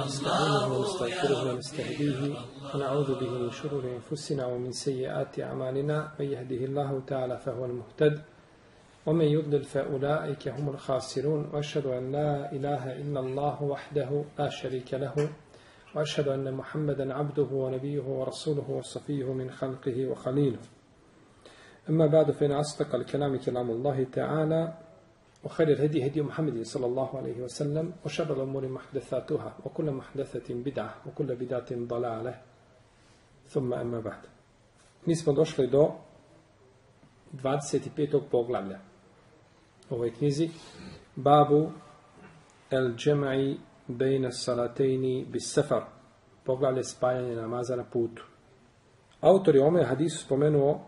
ونستعينه ونستغفره ونستهديه ونعوذ به من شرور أنفسنا ومن سيئات أعمالنا. من يهده الله تعالى فهو المهتد ومن يضلل فأولئك هم الخاسرون. وأشهد أن لا إله إلا الله وحده لا شريك له وأشهد أن محمدا عبده ونبيه ورسوله وصفيه من خلقه وخليله. أما بعد فإن أصدق الكلام كلام الله تعالى وخير الهدي هدي محمد صلى الله عليه وسلم وشر الأمور محدثاتها وكل محدثة بدعة وكل بدعة ضلالة ثم أما بعد Mi smo došli do 25. poglavlja u ovoj knjizi Babu El Džemai Bejna Salatejni bis Sefar poglavlje spajanje namaza na putu. Autor je ome hadisu spomenuo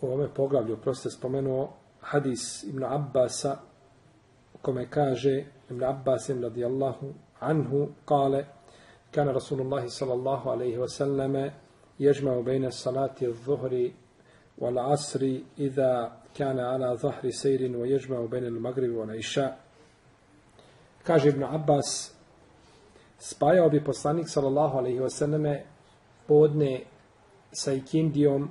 u ome poglavlju, prosto spomenuo hadis Ibn Abbasa kome kaže Ibn Abbas radijallahu anhu kale kana Rasulullah sallallahu alaihi wasallam ježmao bejne salati zuhri wal asri idha kana ala zahri sejrin wa ježmao bejne magribi wal iša kaže Ibn Abbas spajao bi poslanik sallallahu alaihi wasallam podne sa ikindijom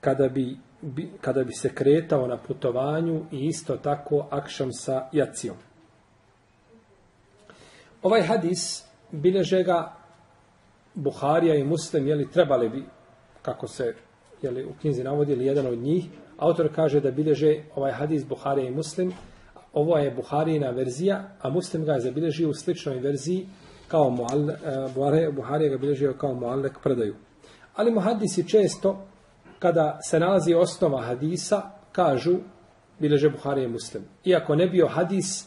kada bi bi, kada bi se kretao na putovanju i isto tako akšam sa jacijom. Ovaj hadis bileže ga Buharija i Muslim, jeli trebali bi, kako se jeli, u knjizi navodili jedan od njih, autor kaže da bileže ovaj hadis Buharija i Muslim, ovo je Buharijina verzija, a Muslim ga je zabilježio u sličnoj verziji kao muallek, Buharija ga bilježio kao muallek predaju. Ali muhadisi često, kada se nalazi osnova hadisa, kažu, bileže Buharija i Muslim. Iako ne bio hadis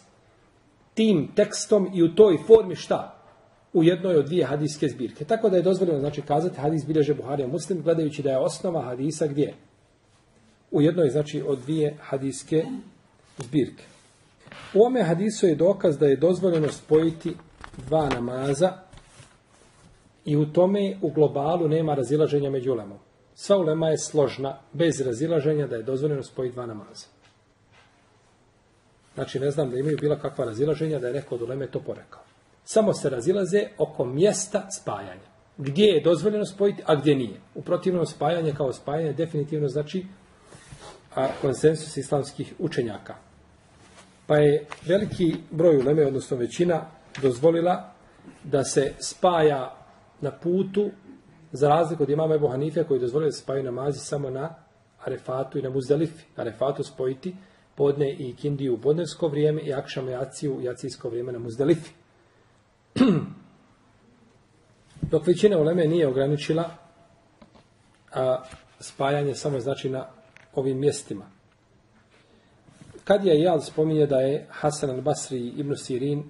tim tekstom i u toj formi šta? U jednoj od dvije hadijske zbirke. Tako da je dozvoljeno znači, kazati hadis bileže Buharija i Muslim, gledajući da je osnova hadisa gdje? U jednoj, znači, od dvije hadijske zbirke. U ome hadisu je dokaz da je dozvoljeno spojiti dva namaza i u tome u globalu nema razilaženja među ulemom. Sva ulema je složna, bez razilaženja da je dozvoljeno spojiti dva namaza. Znači, ne znam da imaju bila kakva razilaženja da je neko od uleme to porekao. Samo se razilaze oko mjesta spajanja. Gdje je dozvoljeno spojiti, a gdje nije. U protivnom spajanje kao spajanje definitivno znači a, konsensus islamskih učenjaka. Pa je veliki broj uleme, odnosno većina, dozvolila da se spaja na putu, za razliku od imama Ebu Hanife, koji dozvolio da spaju namazi samo na Arefatu i na Muzdalifi. Arefatu spojiti podne i kindiju u podnevsko vrijeme i akšam jaciju u jacijsko vrijeme na Muzdalifi. Dok većina uleme nije ograničila a spajanje samo znači na ovim mjestima. Kad je Jal spominje da je Hasan al-Basri i Ibn Sirin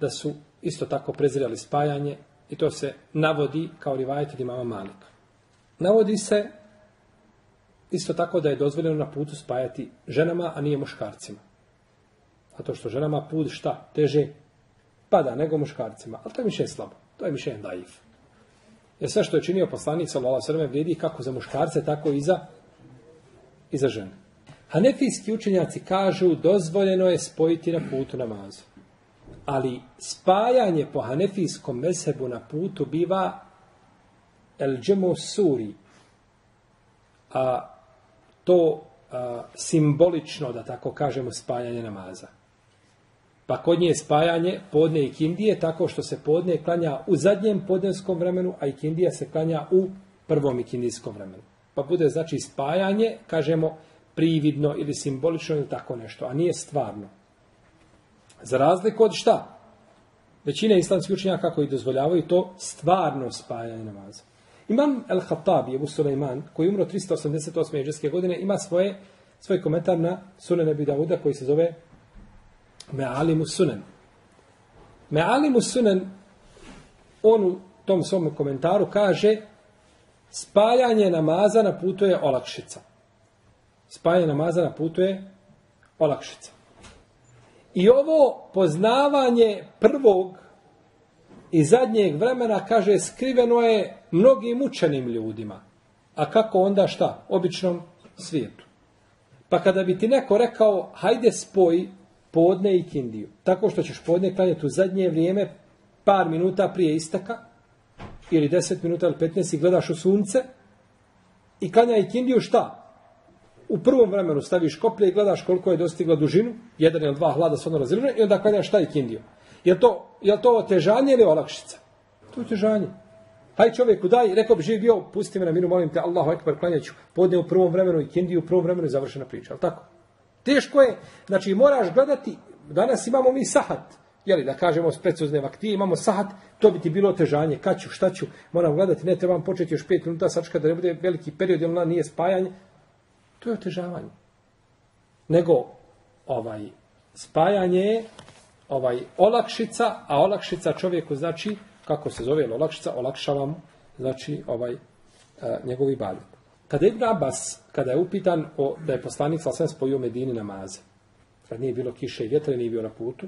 da su isto tako prezirali spajanje i to se navodi kao rivajet od imama Malika. Navodi se isto tako da je dozvoljeno na putu spajati ženama, a nije muškarcima. Zato što ženama put šta? Teže pada nego muškarcima. Ali to je mišljenje slabo. To je mišljenje daif. Jer sve što je činio sallallahu alejhi ve vrijedi kako za muškarce, tako i za i za žene. Hanefijski učenjaci kažu dozvoljeno je spojiti na putu namazu. Ali spajanje po hanefijskom mesebu na putu biva el džemo suri. A to a, simbolično, da tako kažemo, spajanje namaza. Pa kod nje je spajanje podne i kindije tako što se podne klanja u zadnjem podnevskom vremenu, a i kindija se klanja u prvom ikindijskom vremenu. Pa bude znači spajanje, kažemo, prividno ili simbolično ili tako nešto, a nije stvarno. Za razliku od šta? Većina islamskih učenjaka koji dozvoljavaju to stvarno spajanje namaza. Imam El-Khattabi, Ebu Suleiman, koji umro 388. jeđeske godine, ima svoje, svoj komentar na Sunan Ebi koji se zove Me'alimu Sunan. Me'alimu Sunan, on u tom svom komentaru kaže spajanje namaza na putu je olakšica spajanje namaza na putu je olakšica. I ovo poznavanje prvog i zadnjeg vremena, kaže, skriveno je mnogim učenim ljudima. A kako onda šta? Običnom svijetu. Pa kada bi ti neko rekao, hajde spoj podne i kindiju. Tako što ćeš podne klanjati u zadnje vrijeme, par minuta prije istaka, ili 10 minuta ili 15 i gledaš u sunce, i klanja i kindiju šta? U prvom vremenu staviš koplje i gledaš koliko je dostigla dužinu, jedan ili dva hlada ono razređuje, i onda klanjaš šta i kindiju. Je to, je to otežanje ili olakšica? To je otežanje. Haj čovjeku daj, rekao bi živ bio, pusti me na minu, molim te, Allahu ekber, klanjaću, podne u prvom vremenu i kindiju u prvom vremenu i završena priča, ali tako? Teško je, znači moraš gledati, danas imamo mi sahat, jeli, da kažemo s precizne vaktije, imamo sahat, to bi ti bilo otežanje, kad ću, šta ću, moram gledati, ne trebam početi još pet minuta, sačka da ne bude veliki period, jer ona nije spajanje, to je otežavanje. Nego, ovaj, spajanje je ovaj, olakšica, a olakšica čovjeku znači, kako se zove olakšica, olakšava mu, znači, ovaj, a, njegovi badet. Kada Ibn Abbas, kada je upitan o, da je poslanik sa spojio Medini namaze, kad nije bilo kiše i vjetra, nije bio na putu,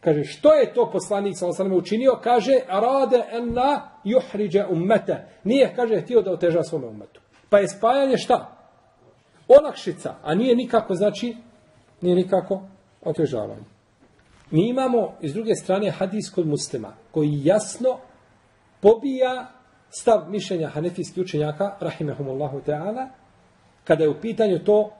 kaže, što je to poslanik sa učinio? Kaže, rade en la juhriđe ummete. Nije, kaže, htio da oteža svome umetu. Pa je spajanje šta? Olakšica, a nije nikako, znači, nije nikako otežavanje. Mi imamo, iz druge strane, hadis kod muslima, koji jasno pobija stav mišljenja hanefijskih učenjaka, rahimehumullahu ta'ala, kada je u pitanju to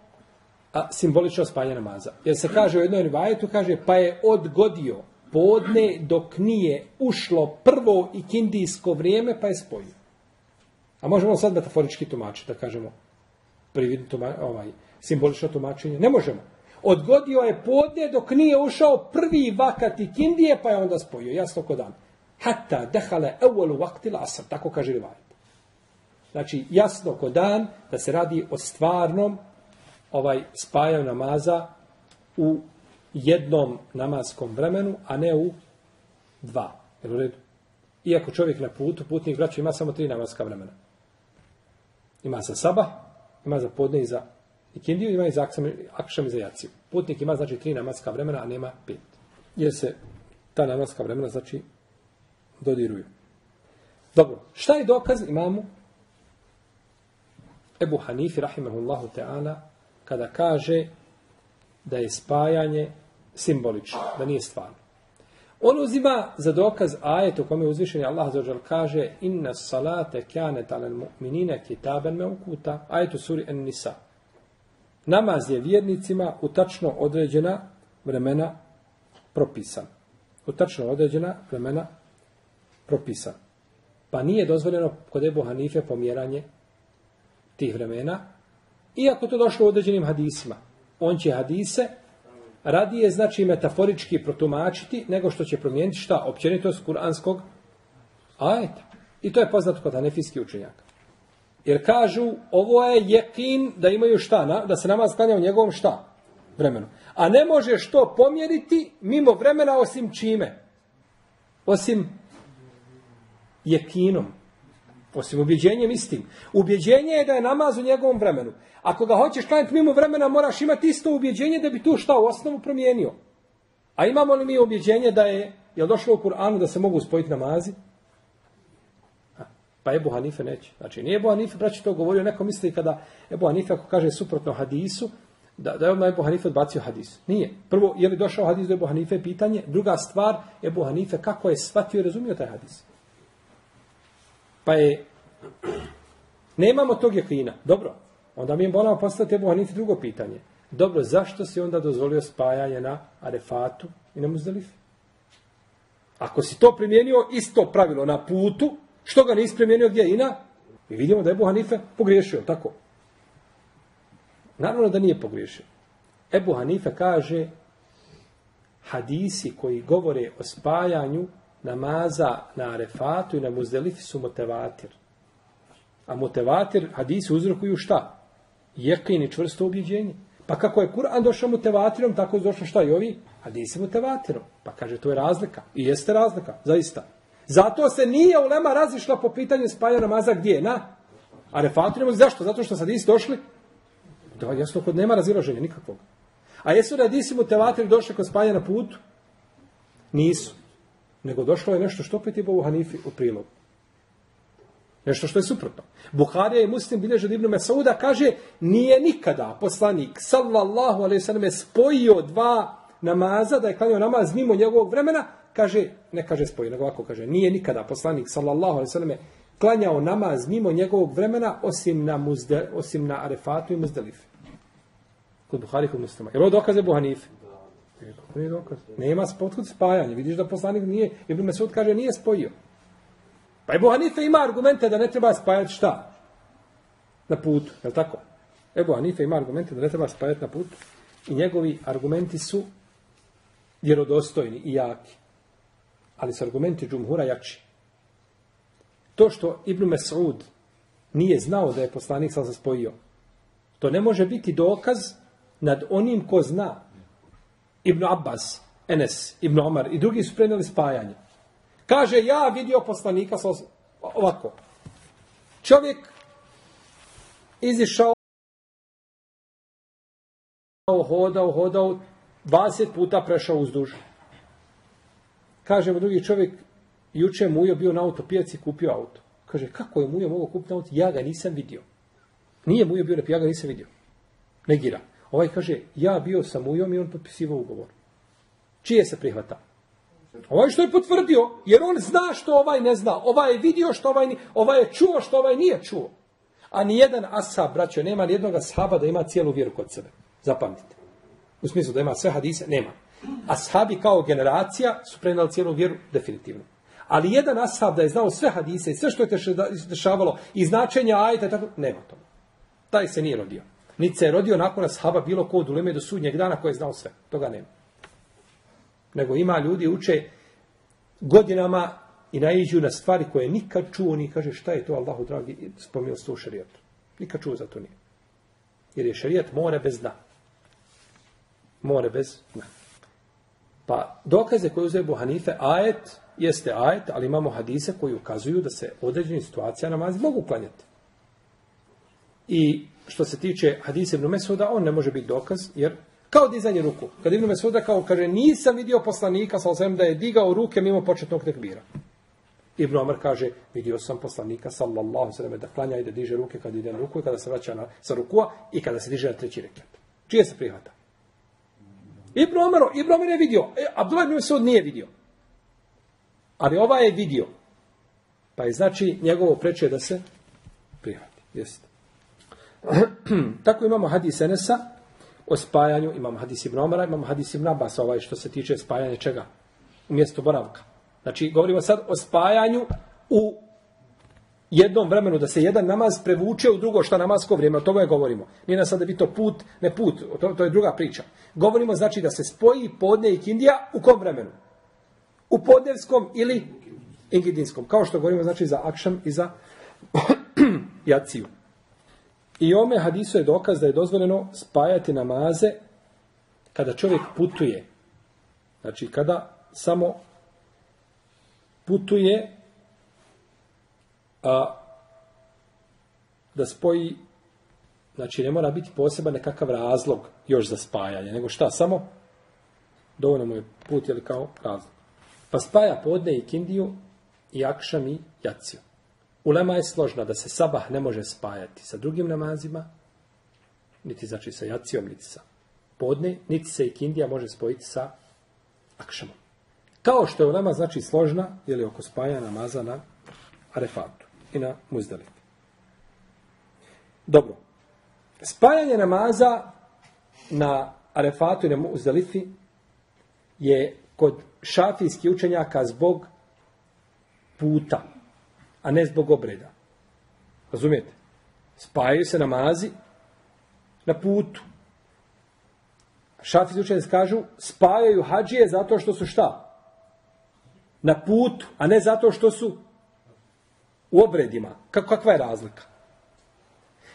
a, simbolično spajanje namaza. Jer se kaže u jednoj rivajetu, kaže, pa je odgodio podne dok nije ušlo prvo i kindijsko vrijeme, pa je spojio. A možemo sad metaforički tumačiti, da kažemo, prividno tuma, ovaj, simbolično tumačenje. Ne možemo. Odgodio je podne dok nije ušao prvi vakat i kindije, pa je onda spojio. Jasno ko dan. Hatta dehale evolu vaktila asr. Tako kaže rivajet. Znači, jasno ko dan da se radi o stvarnom ovaj spajaju namaza u jednom namaskom vremenu, a ne u dva. Jel u redu? Iako čovjek na putu, putnik braću ima samo tri namaska vremena. Ima za sabah, ima za podne i za ikindiju, ima i za akšam i za jaciju. Putnik ima znači tri namaska vremena, a nema pet. Jer se ta namaska vremena znači dodiruju. Dobro, šta je dokaz imamo Ebu Hanifi, rahimahullahu ta'ala, kada kaže da je spajanje simbolično, da nije stvarno. On uzima za dokaz ajet u kome uzvišeni Allah zaođer kaže inna salate kjane talen mu'minine kitaben me ukuta ajet u suri en nisa. Namaz je vjernicima u tačno određena vremena propisan. U tačno određena vremena propisan. Pa nije dozvoljeno kod Ebu Hanife pomjeranje tih vremena, iako to došlo u određenim hadisima. On će hadise radije znači metaforički protumačiti nego što će promijeniti šta? Općenitost kuranskog ajeta. I to je poznato kod anefijski učenjaka. Jer kažu, ovo je jekin da imaju šta, na, da se namaz klanja u njegovom šta? Vremenu. A ne može što pomjeriti mimo vremena osim čime? Osim jekinom. Osim ubjeđenjem istim. Ubjeđenje je da je namaz u njegovom vremenu. Ako ga hoćeš klanjati mimo vremena, moraš imati isto ubjeđenje da bi tu šta u osnovu promijenio. A imamo li mi ubjeđenje da je, je došlo u Kur'anu da se mogu spojiti namazi? Pa Ebu Hanife neće. Znači, nije Ebu Hanife, braći, to govorio, neko misli kada Ebu Hanife, ako kaže suprotno hadisu, da, da je odmah Ebu Hanife odbacio hadis. Nije. Prvo, je li došao hadis do Ebu Hanife, pitanje. Druga stvar, Ebu Hanife, kako je shvatio i razumio taj hadis. Pa je, nemamo tog jakina. Dobro, onda mi moramo postaviti Ebu Hanife drugo pitanje. Dobro, zašto si onda dozvolio spajanje na Arefatu i na Muzdalifu? Ako si to primijenio isto pravilo na putu, Što ga nisi premijenio gdje ina? I vidimo da je Ebu Hanife pogriješio, tako? Naravno da nije pogriješio. Ebu Hanife kaže hadisi koji govore o spajanju namaza na Arefatu i na Muzdelifi su motevatir. A motevatir hadisi uzrokuju šta? Jekin i čvrsto ubjeđenje. Pa kako je Kur'an došao mutevatirom, tako je došao šta i ovi? Hadisi mutevatirom. Pa kaže, to je razlika. I jeste razlika, zaista. Zato se nije ulema razišla po pitanju spaja namaza gdje? Na Arefatu nemazi. Zašto? Zato što sad isi došli. Da, jasno, kod nema razilaženja nikakvog. A jesu da disi mu tevatri došli kod spaja na putu? Nisu. Nego došlo je nešto što opet je Bogu Hanifi u prilogu. Nešto što je suprotno. Buharija i muslim bilježe od Ibnu Mesauda kaže nije nikada poslanik sallallahu alaihi sallam spojio dva namaza, da je klanjao namaz mimo njegovog vremena, kaže, ne kaže spojio, nego ovako kaže, nije nikada poslanik, sallallahu alaihi sallam, klanjao namaz mimo njegovog vremena, osim na, muzde, osim na Arefatu i Muzdelife. Kod Buhari, kod Muslima. Je li ovo dokaz Ebu Hanife? Kako nije dokaz? Nema potkud spajanja. Vidiš da poslanik nije, Ibn Mesud kaže, nije spojio. Pa Ebu Hanife ima argumente da ne treba spajati šta? Na putu, je li tako? Ebu Hanife ima argumente da ne treba spajati na putu. I njegovi argumenti su vjerodostojni i jaki. Ali su argumenti džumhura jači. To što Ibn Mesud nije znao da je poslanik sam se spojio, to ne može biti dokaz nad onim ko zna. Ibn Abbas, Enes, Ibn Omar i drugi su prenijeli spajanje. Kaže, ja vidio poslanika sa ovako. Čovjek izišao hodao, hodao, 20 puta prešao uzduž. Kaže mu drugi čovjek, juče Mujo bio na autopijaci i kupio auto. Kaže, kako je Mujo mogao kupiti auto? Ja ga nisam vidio. Nije Mujo bio na ja ga nisam vidio. Negira. Ovaj kaže, ja bio sa Mujom i on potpisivao ugovor. Čije se prihvata? Ovaj što je potvrdio, jer on zna što ovaj ne zna. Ovaj je vidio što ovaj nije, ovaj je čuo što ovaj nije čuo. A ni jedan ashab, braćo, nema ni jednog ashaba da ima cijelu vjeru kod sebe. Zapamtite. U smislu da ima sve hadise, nema. Ashabi kao generacija su prenali cijelu vjeru definitivno. Ali jedan ashab da je znao sve hadise i sve što je dešavalo i značenja ajta, tako, nema to. Taj se nije rodio. Niti se je rodio nakon ashaba bilo ko od uleme do sudnjeg dana koji je znao sve. Toga nema. Nego ima ljudi uče godinama i naiđu na stvari koje nikad čuo ni kaže šta je to Allahu dragi spomnio s to šarijetu. Nikad čuo za to nije. Jer je šarijet more bez dna. More bez dna. Pa dokaze koje uzeo Ebu Hanife, ajet jeste ajet, ali imamo hadise koji ukazuju da se određeni situacija namazi mogu klanjati. I što se tiče hadise Ibn Mesuda, on ne može biti dokaz, jer kao dizanje ruku. Kad Ibn Mesuda kao kaže, nisam vidio poslanika, sa osvijem da je digao ruke mimo početnog tekbira. Ibn Omar kaže, vidio sam poslanika, sallallahu sallam, da klanja i da diže ruke kad ide na ruku i kada se vraća na, sa rukua i kada se diže na treći rekat. Čije se prihvata? Ibn Omar, Ibn Omar je vidio, e, Abdullah ibn Mesud nije vidio. Ali ova je vidio. Pa je znači njegovo preče da se prihvati. Jeste. Tako imamo hadis Enesa o spajanju, imamo hadis Ibn Omara, imamo hadis Ibn Abbas, ovaj što se tiče spajanja čega? U mjestu boravka. Znači, govorimo sad o spajanju u jednom vremenu, da se jedan namaz prevuče u drugo šta namasko vrijeme, o tome govorimo. Nije nas sad da bi to put, ne put, to, to je druga priča. Govorimo znači da se spoji podne i kindija u kom vremenu? U podnevskom ili ingidinskom. Kao što govorimo znači za akšam i za jaciju. I ome hadisu je dokaz da je dozvoljeno spajati namaze kada čovjek putuje. Znači kada samo putuje a, da spoji znači ne mora biti poseban nekakav razlog još za spajanje, nego šta, samo dovoljno mu je put ili kao razlog. Pa spaja podne i kindiju i akšam i jaciju. Ulema je složna da se sabah ne može spajati sa drugim namazima, niti znači sa jacijom, niti sa podne, niti se i kindija može spojiti sa akšamom. Kao što je ulema znači složna, ili oko spaja namaza na arefatu i na muzdalifi. Dobro. Spajanje namaza na arefatu i na muzdalifi je kod šafijskih učenjaka zbog puta a ne zbog obreda. Razumijete? Spajaju se namazi na putu. Šafi učenje kažu, spajaju hađije zato što su šta? Na putu, a ne zato što su u obredima. Kakva je razlika?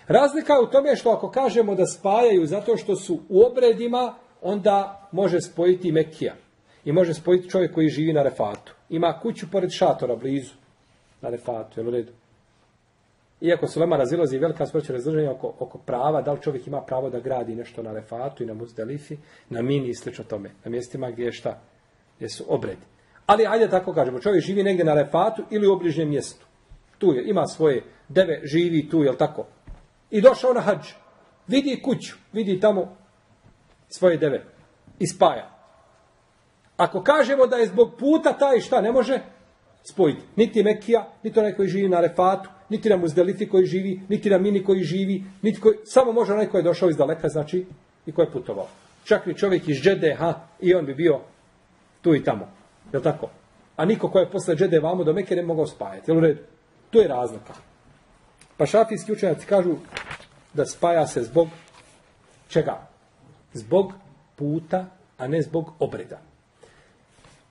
Razlika je u tome što ako kažemo da spajaju zato što su u obredima, onda može spojiti Mekija. I može spojiti čovjek koji živi na refatu. Ima kuću pored šatora blizu na refatu, jel u redu? Iako se lema razilazi velika sproća razdržanja oko, oko prava, da li čovjek ima pravo da gradi nešto na refatu i na muzdelifi, na mini i slično tome, na mjestima gdje je šta, gdje su obredi. Ali ajde tako kažemo, čovjek živi negdje na refatu ili u obližnjem mjestu. Tu je, ima svoje deve, živi tu, jel tako? I došao na hađ, vidi kuću, vidi tamo svoje deve i spaja. Ako kažemo da je zbog puta taj šta ne može spojiti. Niti Mekija, niti onaj koji živi na Refatu, niti na Muzdelifi koji živi, niti na Mini koji živi, niti koji, samo može onaj koji je došao iz daleka, znači, i koji je putovao. Čak ni čovjek iz ha, i on bi bio tu i tamo. Je tako? A niko ko je posle Džede vamo do Mekke ne mogao spajati. Jel u redu? To je razlika. Pa šafijski učenjaci kažu da spaja se zbog čega? Zbog puta, a ne zbog obreda.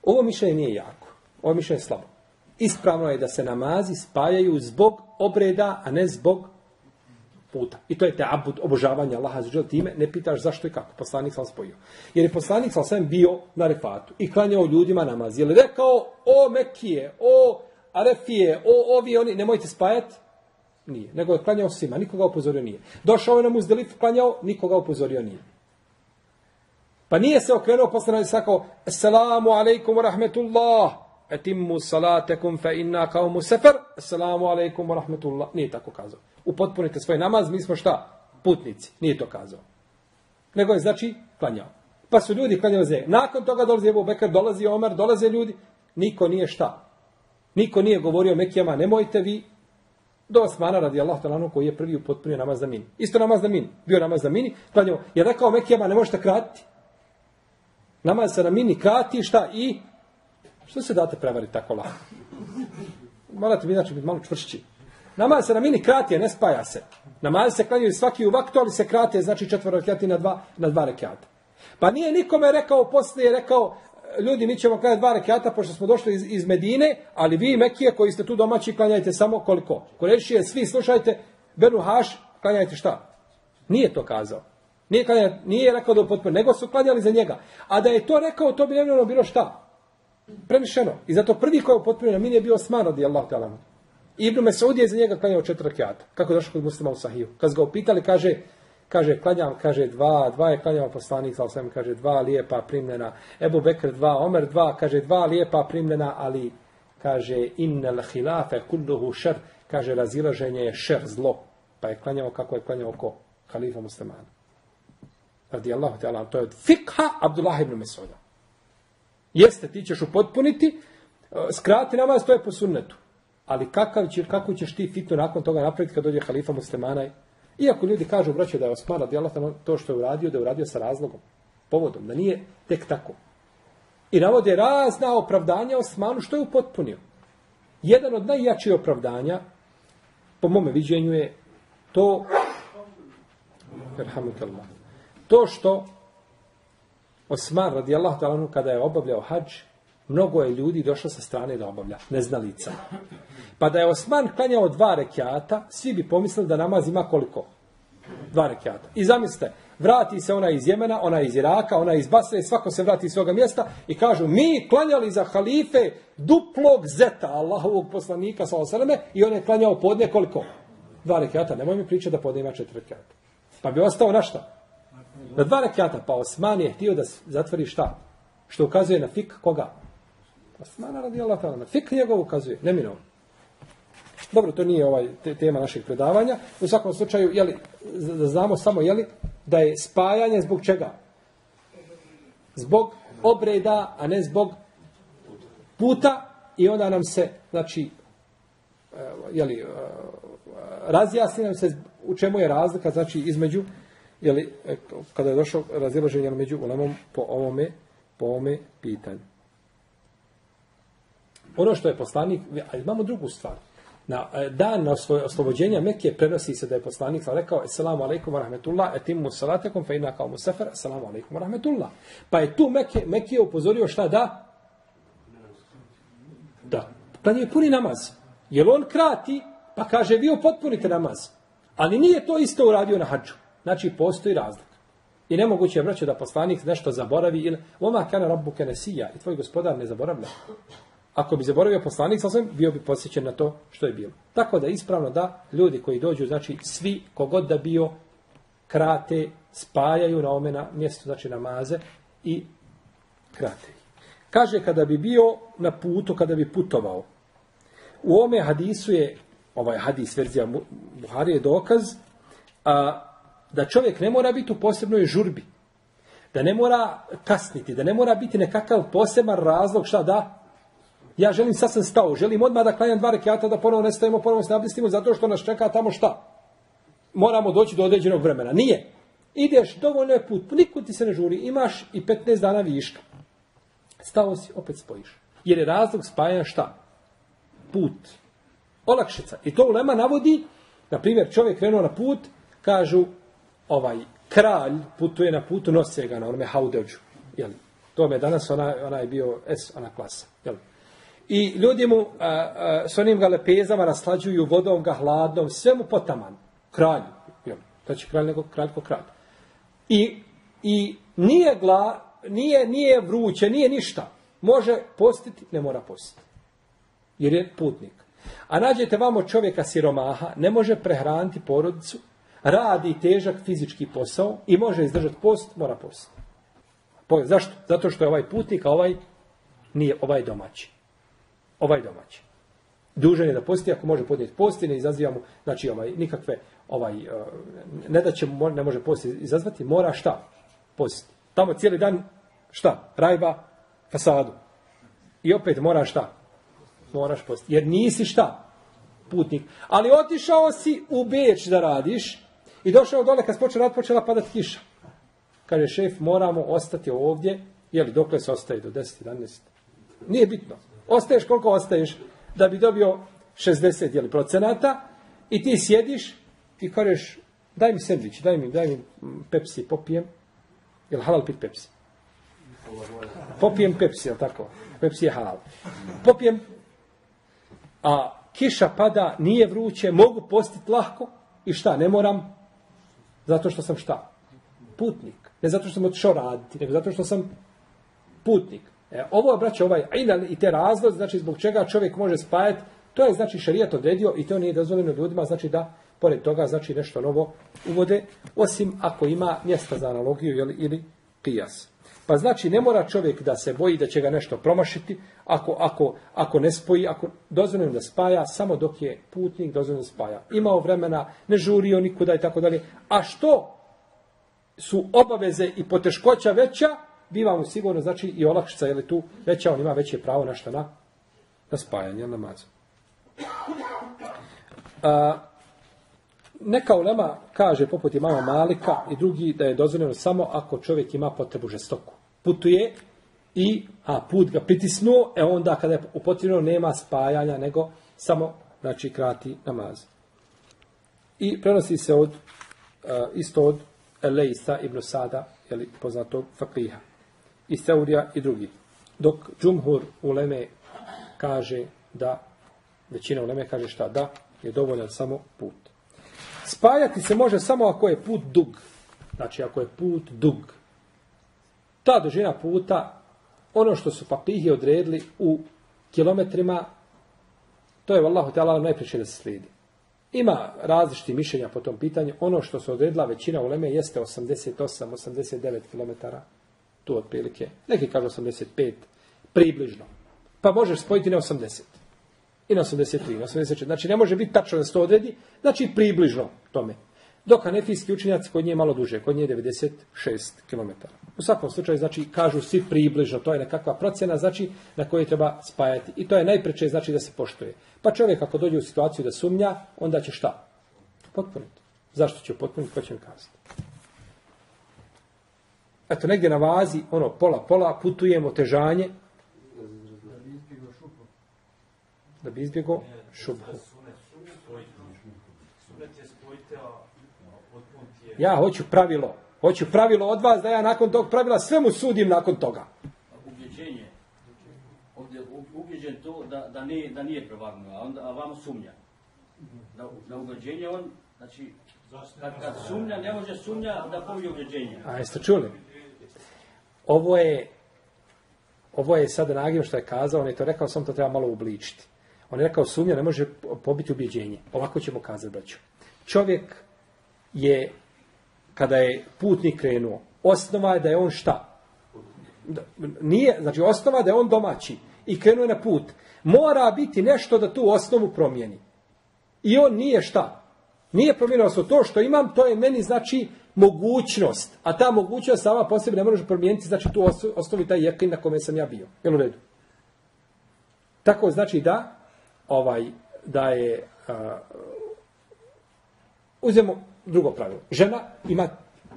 Ovo mišljenje nije jako. Ovo mišljenje je slabo. Ispravno je da se namazi spajaju zbog obreda, a ne zbog puta. I to je te abud obožavanja Allaha za time, ne pitaš zašto i kako. Poslanik sam spojio. Jer je poslanik sam sam bio na refatu i klanjao ljudima namaz. Je li rekao, o Mekije, o Arefije, o ovi oni, nemojte spajati? Nije. Nego je klanjao svima, nikoga upozorio nije. Došao je na Muzdelif, klanjao, nikoga upozorio nije. Pa nije se okrenuo posle na sakao, Assalamu alaikum wa rahmetullah, etimmu salatekum fe inna kaumu sefer, Assalamu alaikum wa rahmetullah. Nije tako kazao. Upotpunite svoj namaz, mi smo šta? Putnici. Nije to kazao. Nego je znači klanjao. Pa su ljudi klanjali za Nakon toga dolazi Ebu Bekr, dolazi Omer, dolaze ljudi. Niko nije šta? Niko nije govorio Mekijama, nemojte vi do Osmana radi Allah talanu koji je prvi upotpunio namaz za mini. Isto namaz za mini. Bio namaz za mini. Klanjao. Je rekao Mekijama, ne možete kratiti. Namaz se na mini krati, šta i... Što se date prevariti tako lako? Morate mi znači biti malo čvršći. Namaz se na mini krati, ne spaja se. Namaz se klanjaju svaki u vaktu, ali se krati, znači četvoro rekiati na dva, na dva rekiata. Pa nije nikome rekao, poslije rekao, ljudi, mi ćemo klanjati dva rekiata, pošto smo došli iz, iz Medine, ali vi, Mekije, koji ste tu domaći, klanjajte samo koliko? Kurešije, svi, slušajte, Benu Haš, klanjajte šta? Nije to kazao. Nije, klanjali, nije rekao da potpuno, nego su klanjali za njega. A da je to rekao, to bi nevjerojatno bilo šta? Premišeno. I zato prvi koji je potpuno na mini je bio Osman radi Allah. Ibn Mesud je za njega klanjao četiri rakijata. Kako je došao kod muslima u Sahiju? Kad ga upitali, kaže, kaže, klanjam, kaže, dva, dva je klanjao poslanik, sa osvijem, kaže, dva lijepa primljena. Ebu Bekr dva, Omer dva, kaže, dva lijepa primljena, ali, kaže, innel hilafe kulluhu šer, kaže, razilaženje je šer, zlo. Pa je klanjao kako je klanjao ko? Halifa muslimana. Radi Allah, to je od fikha Abdullah ibn Mesuda. Jeste, ti ćeš upotpuniti, skrati namaz, to je po sunnetu. Ali kakav će, kako ćeš ti fitno nakon toga napraviti kad dođe halifa muslimana? Iako ljudi kažu, braćo, da je Osman radi Allah, to što je uradio, da je uradio sa razlogom, povodom, da nije tek tako. I navode razna opravdanja Osmanu što je upotpunio. Jedan od najjačih opravdanja, po mome viđenju, je to, to što Osman radi Allah kada je obavljao hađ, mnogo je ljudi došlo sa strane da obavlja, neznalica. Pa da je Osman klanjao dva rekiata, svi bi pomislili da namaz ima koliko? Dva rekiata. I zamislite, vrati se ona iz Jemena, ona iz Iraka, ona iz Basre, svako se vrati iz svoga mjesta i kažu, mi klanjali za halife duplog zeta Allahovog poslanika sa osaleme i on je klanjao podne koliko? Dva rekiata. Nemoj mi pričati da podne ima četiri rekiata. Pa bi ostao na šta? Na dva rekiata. Pa Osman je htio da zatvori šta? Što ukazuje na fik koga? Osmana radi Allah ta'ala. Fik njegov ukazuje, neminovno. Dobro, to nije ovaj tema našeg predavanja. U svakom slučaju, jeli, da znamo samo jeli, da je spajanje zbog čega? Zbog obreda, a ne zbog puta i onda nam se, znači, jeli, razjasni nam se u čemu je razlika, znači, između, jeli, kada je došao razilaženje među ulemom po ovome, po ovome pitanju. Ono što je poslanik, a imamo drugu stvar. Na e, dan na oslobođenja Mekije prenosi se da je poslanik rekao Assalamu alaikum wa rahmetullah, etimmu salatekom fe inna kao musefer, Assalamu alaikum wa rahmetullah. Pa je tu Mekije, Mekije upozorio šta da? Da. Pa nije puni namaz. Jer on krati, pa kaže vi upotpunite namaz. Ali nije to isto uradio na hađu. Znači postoji razlika. I nemoguće je vraćati da poslanik nešto zaboravi ili oma kana rabbu kenesija i tvoj gospodar ne zaboravlja. Ako bi zaboravio poslanik, sam bio bi posjećen na to što je bilo. Tako da ispravno da ljudi koji dođu, znači svi kogod da bio, krate, spajaju na ome na mjestu, znači namaze i krate. Kaže kada bi bio na putu, kada bi putovao. U ome hadisu je, ovaj hadis, verzija Buhari je dokaz, a, da čovjek ne mora biti u posebnoj žurbi. Da ne mora kasniti, da ne mora biti nekakav poseban razlog šta da ja želim sad sam stao, želim odmah da klanjam dva rekiata, da ponovo nestajemo, ponovo se nabistimo, zato što nas čeka tamo šta? Moramo doći do određenog vremena. Nije. Ideš, dovoljno je put, niko ti se ne žuri, imaš i 15 dana viška. Stao si, opet spojiš. Jer je razlog spajanja šta? Put. Olakšica. I to u Lema navodi, na primjer, čovjek krenuo na put, kažu, ovaj, kralj putuje na putu, nose ga na onome haudeđu. Jel? To je danas, ona, ona je bio S, ona klasa. Jel? I ljudi mu a, a, s onim ga lepezama raslađuju vodom ga hladnom, sve mu potaman. Kralj. Jel? To će kralj nego kralj ko kralj. I, i nije, gla, nije, nije vruće, nije ništa. Može postiti, ne mora postiti. Jer je putnik. A nađete vamo čovjeka siromaha, ne može prehraniti porodicu, radi težak fizički posao i može izdržati post, mora post. Zašto? Zato što je ovaj putnik, a ovaj nije ovaj domaći. Ovaj domaći. Dužan je da posti, ako može podnijeti posti, ne izaziva mu, znači ovaj, nikakve, ovaj, ne da će mu, ne može posti izazvati, mora šta? Posti. Tamo cijeli dan, šta? Rajba, fasadu. I opet mora šta? Moraš postiti. Jer nisi šta? Putnik. Ali otišao si u Beč da radiš i došao dole kad počeo rad, počela padati kiša. Kaže šef, moramo ostati ovdje. Jeli, dokle se ostaje do 10, 11? Nije bitno. Ostaješ koliko ostaješ da bi dobio 60 jeli, procenata i ti sjediš i kažeš daj mi sandvič, daj mi, daj mi Pepsi, popijem. Jel halal pit Pepsi? Popijem Pepsi, jel tako? Pepsi je halal. Popijem, a kiša pada, nije vruće, mogu postiti lahko i šta, ne moram? Zato što sam šta? Putnik. Ne zato što sam otišao raditi, nego zato što sam putnik. E, ovo je, braće, ovaj i te razlog, znači zbog čega čovjek može spajati, to je, znači, šarijat odredio i to nije dozvoljeno ljudima, znači da, pored toga, znači nešto novo uvode, osim ako ima mjesta za analogiju ili, ili kijas. Pa znači, ne mora čovjek da se boji da će ga nešto promašiti, ako, ako, ako ne spoji, ako dozvoljeno da spaja, samo dok je putnik dozvoljeno da spaja. Imao vremena, ne žurio nikuda i tako dalje. A što su obaveze i poteškoća veća, biva mu sigurno, znači i olakšica, je li tu veća, on ima veće pravo na šta na, na spajanje namaza. A, neka ulema kaže, poput imama Malika i drugi, da je dozvoljeno samo ako čovjek ima potrebu žestoku. Putuje i a put ga pritisnuo, e onda kada je upotrebno nema spajanja, nego samo znači krati namaz. I prenosi se od uh, isto od Elejsa ibn Sada, jeli, poznatog fakriha i Seurija i drugi. Dok Džumhur Uleme kaže da, većina Uleme kaže šta, da je dovoljan samo put. Spajati se može samo ako je put dug. Znači, ako je put dug. Ta dužina puta, ono što su papihi odredili u kilometrima, to je, vallahu ta'ala, najpriče da se slijedi. Ima različiti mišljenja po tom pitanju. Ono što se odredila većina uleme jeste 88-89 kilometara tu otprilike. Neki kažu 85, približno. Pa možeš spojiti na 80. I na 83, na 84. Znači, ne može biti tačno da se to odredi, znači približno tome. Dok anefijski učenjaci kod nje je malo duže, kod nje je 96 km. U svakom slučaju, znači, kažu svi približno, to je nekakva procjena, znači, na kojoj treba spajati. I to je najpreče, znači, da se poštuje. Pa čovjek ako dođe u situaciju da sumnja, onda će šta? Potpuniti. Zašto će potpuniti, ko će mi kazati? eto, negdje na vazi, ono, pola, pola, putujemo, težanje. Da bi izbjego šubhu. Ja hoću pravilo. Hoću pravilo od vas da ja nakon tog pravila sve mu sudim nakon toga. Ubjeđenje. Ovdje ubjeđen to da, da, nije, da nije prevagnuo, a, onda, a vam sumnja. Na, na ubjeđenje on, znači, kad, kad sumnja, ne može sumnja da pobije ubjeđenje. A jeste čuli? Ovo je ovo je sad nagim što je kazao, on je to rekao, sam to treba malo ubličiti. On je rekao, sumnja ne može pobiti ubjeđenje. Ovako ćemo kazati, braću. Čovjek je, kada je putnik krenuo, osnova je da je on šta? Nije, znači osnova da je on domaći i krenuo je na put. Mora biti nešto da tu osnovu promijeni. I on nije šta? Nije promijenio to što imam, to je meni znači mogućnost, a ta mogućnost sama po sebi ne može promijeniti, znači tu osnovi taj jekin na kome sam ja bio. Jel u redu? Tako znači da ovaj da je a, uzmemo drugo pravilo. Žena ima,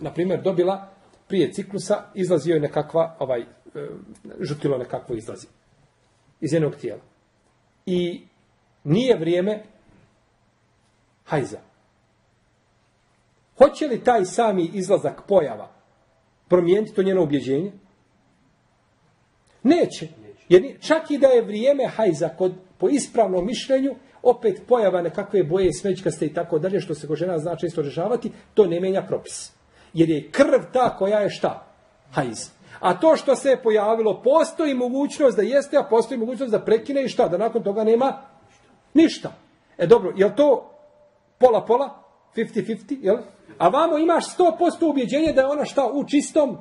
na primjer, dobila prije ciklusa, izlazio je nekakva, ovaj, e, žutilo nekakvo izlazi iz jednog tijela. I nije vrijeme hajza. Hoće li taj sami izlazak pojava promijeniti to njeno ubjeđenje? Neće. Jer čak i da je vrijeme hajza kod, po ispravnom mišljenju, opet pojava nekakve boje smećkaste i tako dalje, što se ko žena zna često rešavati, to ne menja propis. Jer je krv ta koja je šta? Hajz. A to što se je pojavilo, postoji mogućnost da jeste, a postoji mogućnost da prekine i šta? Da nakon toga nema ništa. E dobro, je to pola-pola? 50-50, jel? A vamo imaš 100% ubjeđenje da je ona šta u čistom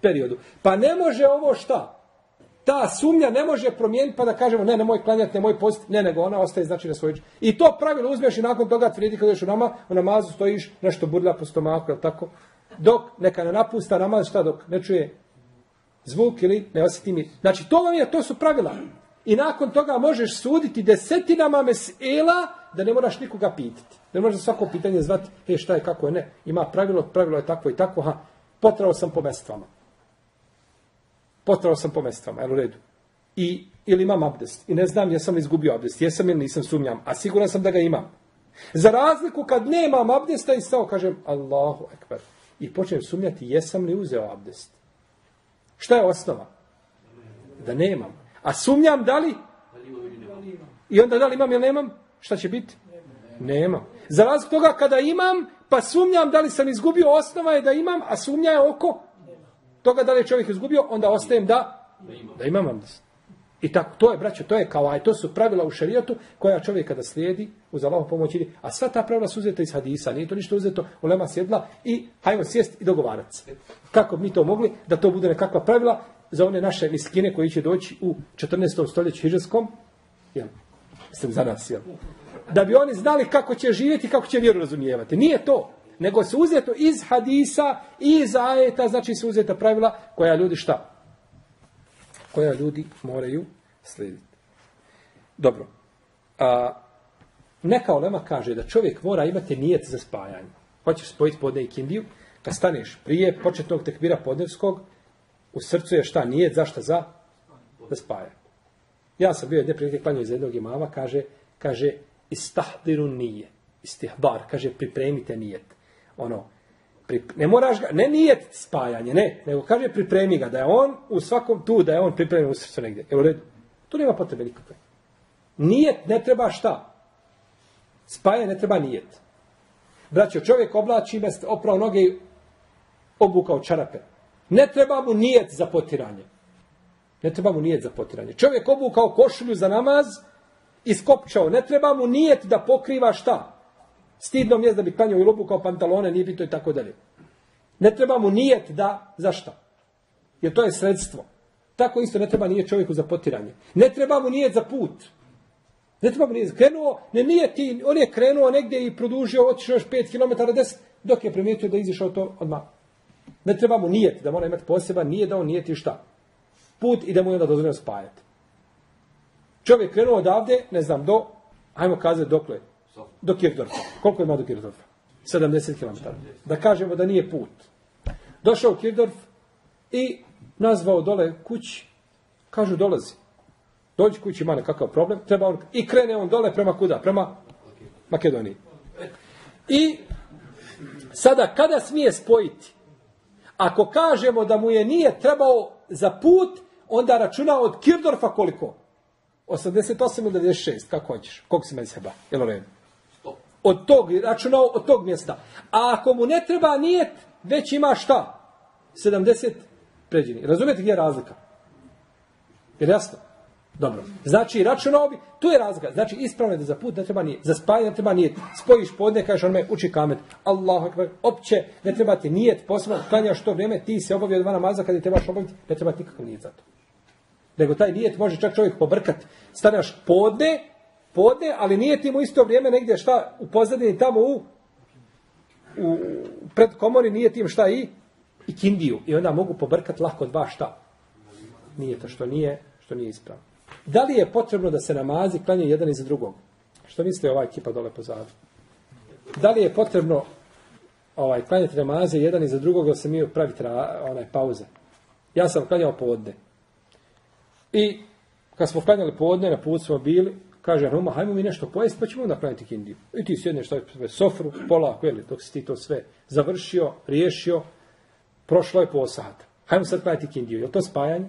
periodu. Pa ne može ovo šta? Ta sumnja ne može promijeniti pa da kažemo ne, nemoj klanjati, nemoj postiti, ne, nego ona ostaje znači na svoj I to pravilo uzmeš i nakon toga tvrdi kad ješ u nama, u namazu stojiš, nešto burlja po stomaku, jel tako? Dok neka ne napusta namaz, šta dok ne čuje zvuk ili ne osjeti mi. Znači, to vam je, to su pravila. I nakon toga možeš suditi desetinama mesela da ne moraš nikoga pitati. Ne možeš svako pitanje zvati, e šta je, kako je, ne. Ima pravilo, pravilo je takvo i tako, ha, potrao sam po mestvama. Potrao sam po mestvama, jel u redu. I, ili imam abdest. I ne znam, jesam izgubio abdest. Jesam ili nisam sumnjam. A siguran sam da ga imam. Za razliku kad nemam abdesta i stao kažem Allahu ekber. I počnem sumnjati jesam li uzeo abdest. Šta je osnova? Da nemam. A sumnjam da li? I onda da li imam ili nemam? Šta će biti? Nemam. Za razliku toga kada imam, pa sumnjam da li sam izgubio, osnova je da imam, a sumnja je oko toga da li je čovjek izgubio, onda ostajem da, da imam abdest. I tako, to je, braćo, to je kao, aj, to su pravila u šarijatu koja čovjek kada slijedi, uz Allahu pomoć ide, a sva ta pravila su uzeta iz hadisa, nije to ništa uzeto, u lema sjedla i hajmo sjest i dogovarati se. Kako bi mi to mogli, da to bude nekakva pravila za one naše miskine koji će doći u 14. stoljeću hiđarskom, jel, mislim za nas, jel, da bi oni znali kako će živjeti, kako će vjeru razumijevati. Nije to. Nego se uzeto iz hadisa i iz ajeta, znači se uzeta pravila koja ljudi šta? Koja ljudi moraju slijediti. Dobro. A, neka olema kaže da čovjek mora imati nijet za spajanje. Hoćeš spojiti podne i kindiju, kad staneš prije početnog tekbira podnevskog, u srcu je šta nijet, zašto za? Da spaja. Ja sam bio jedne prilike klanio iz jednog imama, kaže, kaže, istahdiru nije. Istihdar, kaže, pripremite nijet. Ono, ne moraš ga, ne nijet spajanje, ne, nego kaže, pripremi ga, da je on u svakom tu, da je on pripremio u srcu negdje. Evo, red, tu nema potrebe nikakve. Nijet ne treba šta? Spajanje ne treba nijet. Braćo, čovjek oblači, oprao noge i obukao čarape. Ne treba mu nijet za potiranje. Ne treba mu nijet za potiranje. Čovjek obukao košulju za namaz, iskopčao. Ne treba mu nijet da pokriva šta? Stidno mjesto da bi klanjao ili obukao pantalone, nije bito i tako dalje. Ne treba mu nijet da, za šta? Jer to je sredstvo. Tako isto ne treba nijet čovjeku za potiranje. Ne treba mu nijet za put. Ne treba mu nijet. Krenuo, ne nije ti, on je krenuo negdje i produžio, otišao još 5 km, 10, dok je primijetio da izišao to odmah. Ne treba mu nijet, da mora imati poseban, nije da on nijeti šta. Put i da mu je onda dozvoljeno spajati. Čovjek krenuo odavde, ne znam, do, ajmo kazati dokle, do Kirchdorfa. Koliko ima do Kirchdorfa? 70 km. Da kažemo da nije put. Došao u Kirchdorf i nazvao dole kući, kažu dolazi. Dođi kući, ima nekakav problem, treba on, i krene on dole prema kuda? Prema Makedoniji. I sada kada smije spojiti? Ako kažemo da mu je nije trebao za put, onda računa od Kirdorfa koliko? 88 ili 96, kako hoćeš? Koliko si meni seba? Jel u redu? Od tog, računao od tog mjesta. A ako mu ne treba nijet, već ima šta? 70 pređeni. Razumijete gdje je razlika? Jer jasno? Dobro. Znači, računao bi, tu je razlika. Znači, ispravno je da za put ne treba nije. Za spajanje ne treba nijet. Spojiš podne, kažeš on me, uči kamet. Allah, opće, ne treba ti nijet, posebno, klanjaš to vrijeme, ti se obavio dva namaza, kad je trebaš obaviti, ne treba ti nikakav nijet za to. Nego taj nijet može čak čovjek pobrkat. Staneš podne, podne, ali nije ti mu isto vrijeme negdje šta u pozadini tamo u u pred komori nije tim šta i i kindiju. I onda mogu pobrkati lako dva šta. Nije to što nije, što nije ispravno. Da li je potrebno da se namazi klanje jedan iza drugog? Što misli ovaj kipa dole pozadu? Da li je potrebno ovaj, klanjati namaze jedan iza drugog da se mi praviti onaj, pauze? Ja sam klanjao podne. I kad smo klanjali podne, na put smo bili, kaže Roma, hajmo mi nešto pojesti, pa ćemo onda klanjati kindiju. I ti sjedneš sve sofru, polako, jeli, dok si ti to sve završio, riješio, prošlo je po sata. Hajmo sad klanjati kindiju. Je to spajanje?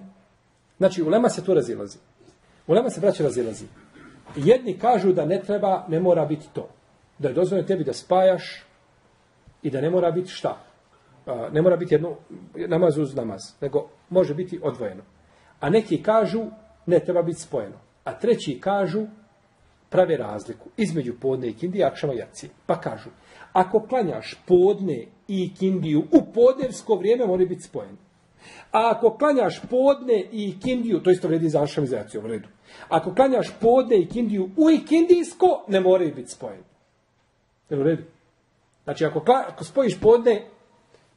Znači, u Lema se tu razilazi. U Lema se braće razilazi. Jedni kažu da ne treba, ne mora biti to. Da je dozvoljeno tebi da spajaš i da ne mora biti šta? Ne mora biti jedno namaz uz namaz, nego može biti odvojeno. A neki kažu ne treba biti spojeno. A treći kažu prave razliku između podne i kindije, akšama jaci. Pa kažu, ako klanjaš podne i kindiju u podnevsko vrijeme, mora biti spojen. A ako klanjaš podne i kindiju, to isto vredi za akšam u redu. Ako klanjaš podne i kindiju u ikindijsko, ne moraju biti spojeni. Jel u redu? Znači, ako, ako spojiš podne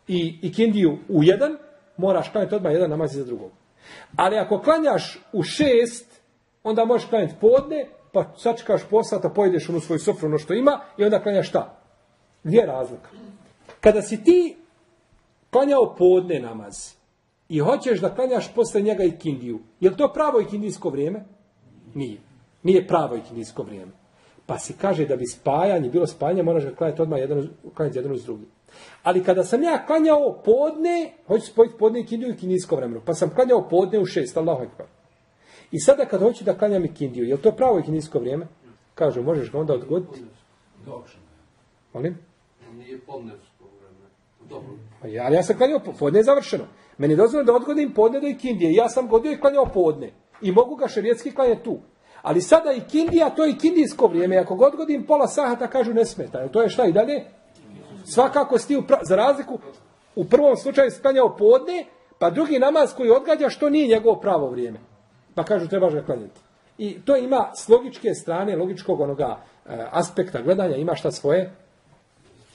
i, i kindiju u jedan, moraš klanjati odmah jedan namaz za drugog. Ali ako klanjaš u šest, onda možeš klanjati podne, pa sačekaš posata, pojedeš u svoju sofru, ono što ima, i onda klanjaš šta? Gdje je razlika? Kada si ti klanjao podne namaz i hoćeš da klanjaš posle njega i kindiju, je li to pravo i kindijsko vrijeme? Nije. Nije pravo i kindijsko vrijeme. Pa se kaže da bi spajanje, bilo spajanje, moraš ga klanjati odmah jedan, klanjati jedan uz drugi. Ali kada sam ja klanjao podne, hoću spojiti podne i kindiju i kindijsko vremenu, pa sam klanjao podne u šest, Allahu ekber. I sada kad hoću da klanjam i kindiju, je li to pravo i kindijsko vrijeme? Kažu, možeš ga onda odgoditi? Molim? Nije podnevsko vrijeme. Dobro. Pa ja, ali ja sam klanjao, podne je završeno. Meni je dozvoljeno da odgodim podne do ikindije. Ja sam godio i klanjao podne. I mogu ga šerijetski klanjati tu. Ali sada i kindija, to je kindijsko vrijeme. Ako god godim pola sahata, kažu ne smeta. To je šta i dalje? Svakako sti u za razliku, u prvom slučaju sklanjao podne, pa drugi namaz koji odgađa što nije njegovo pravo vrijeme. Pa kažu trebaš ga klanjati. I to ima s logičke strane, logičkog onoga e, aspekta gledanja, ima šta svoje,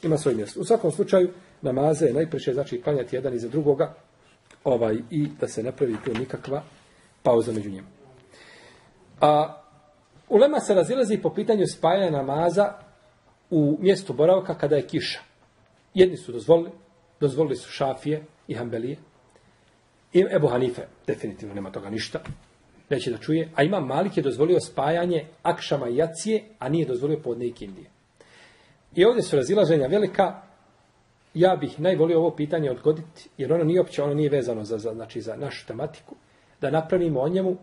ima svoje mjesto. U svakom slučaju, namaze je najpreće znači klanjati jedan iza drugoga ovaj, i da se ne pravi tu nikakva pauza među njima. A Ulema se razilazi po pitanju spajanja namaza u mjestu boravka kada je kiša. Jedni su dozvolili, dozvolili su šafije i hambelije. I Ebu Hanife, definitivno nema toga ništa, neće da čuje. A ima Malik je dozvolio spajanje akšama i jacije, a nije dozvolio podne i kindije. I ovdje su razilaženja velika. Ja bih najvolio ovo pitanje odgoditi, jer ono nije opće, ono nije vezano za, za, znači, za našu tematiku, da napravimo o njemu.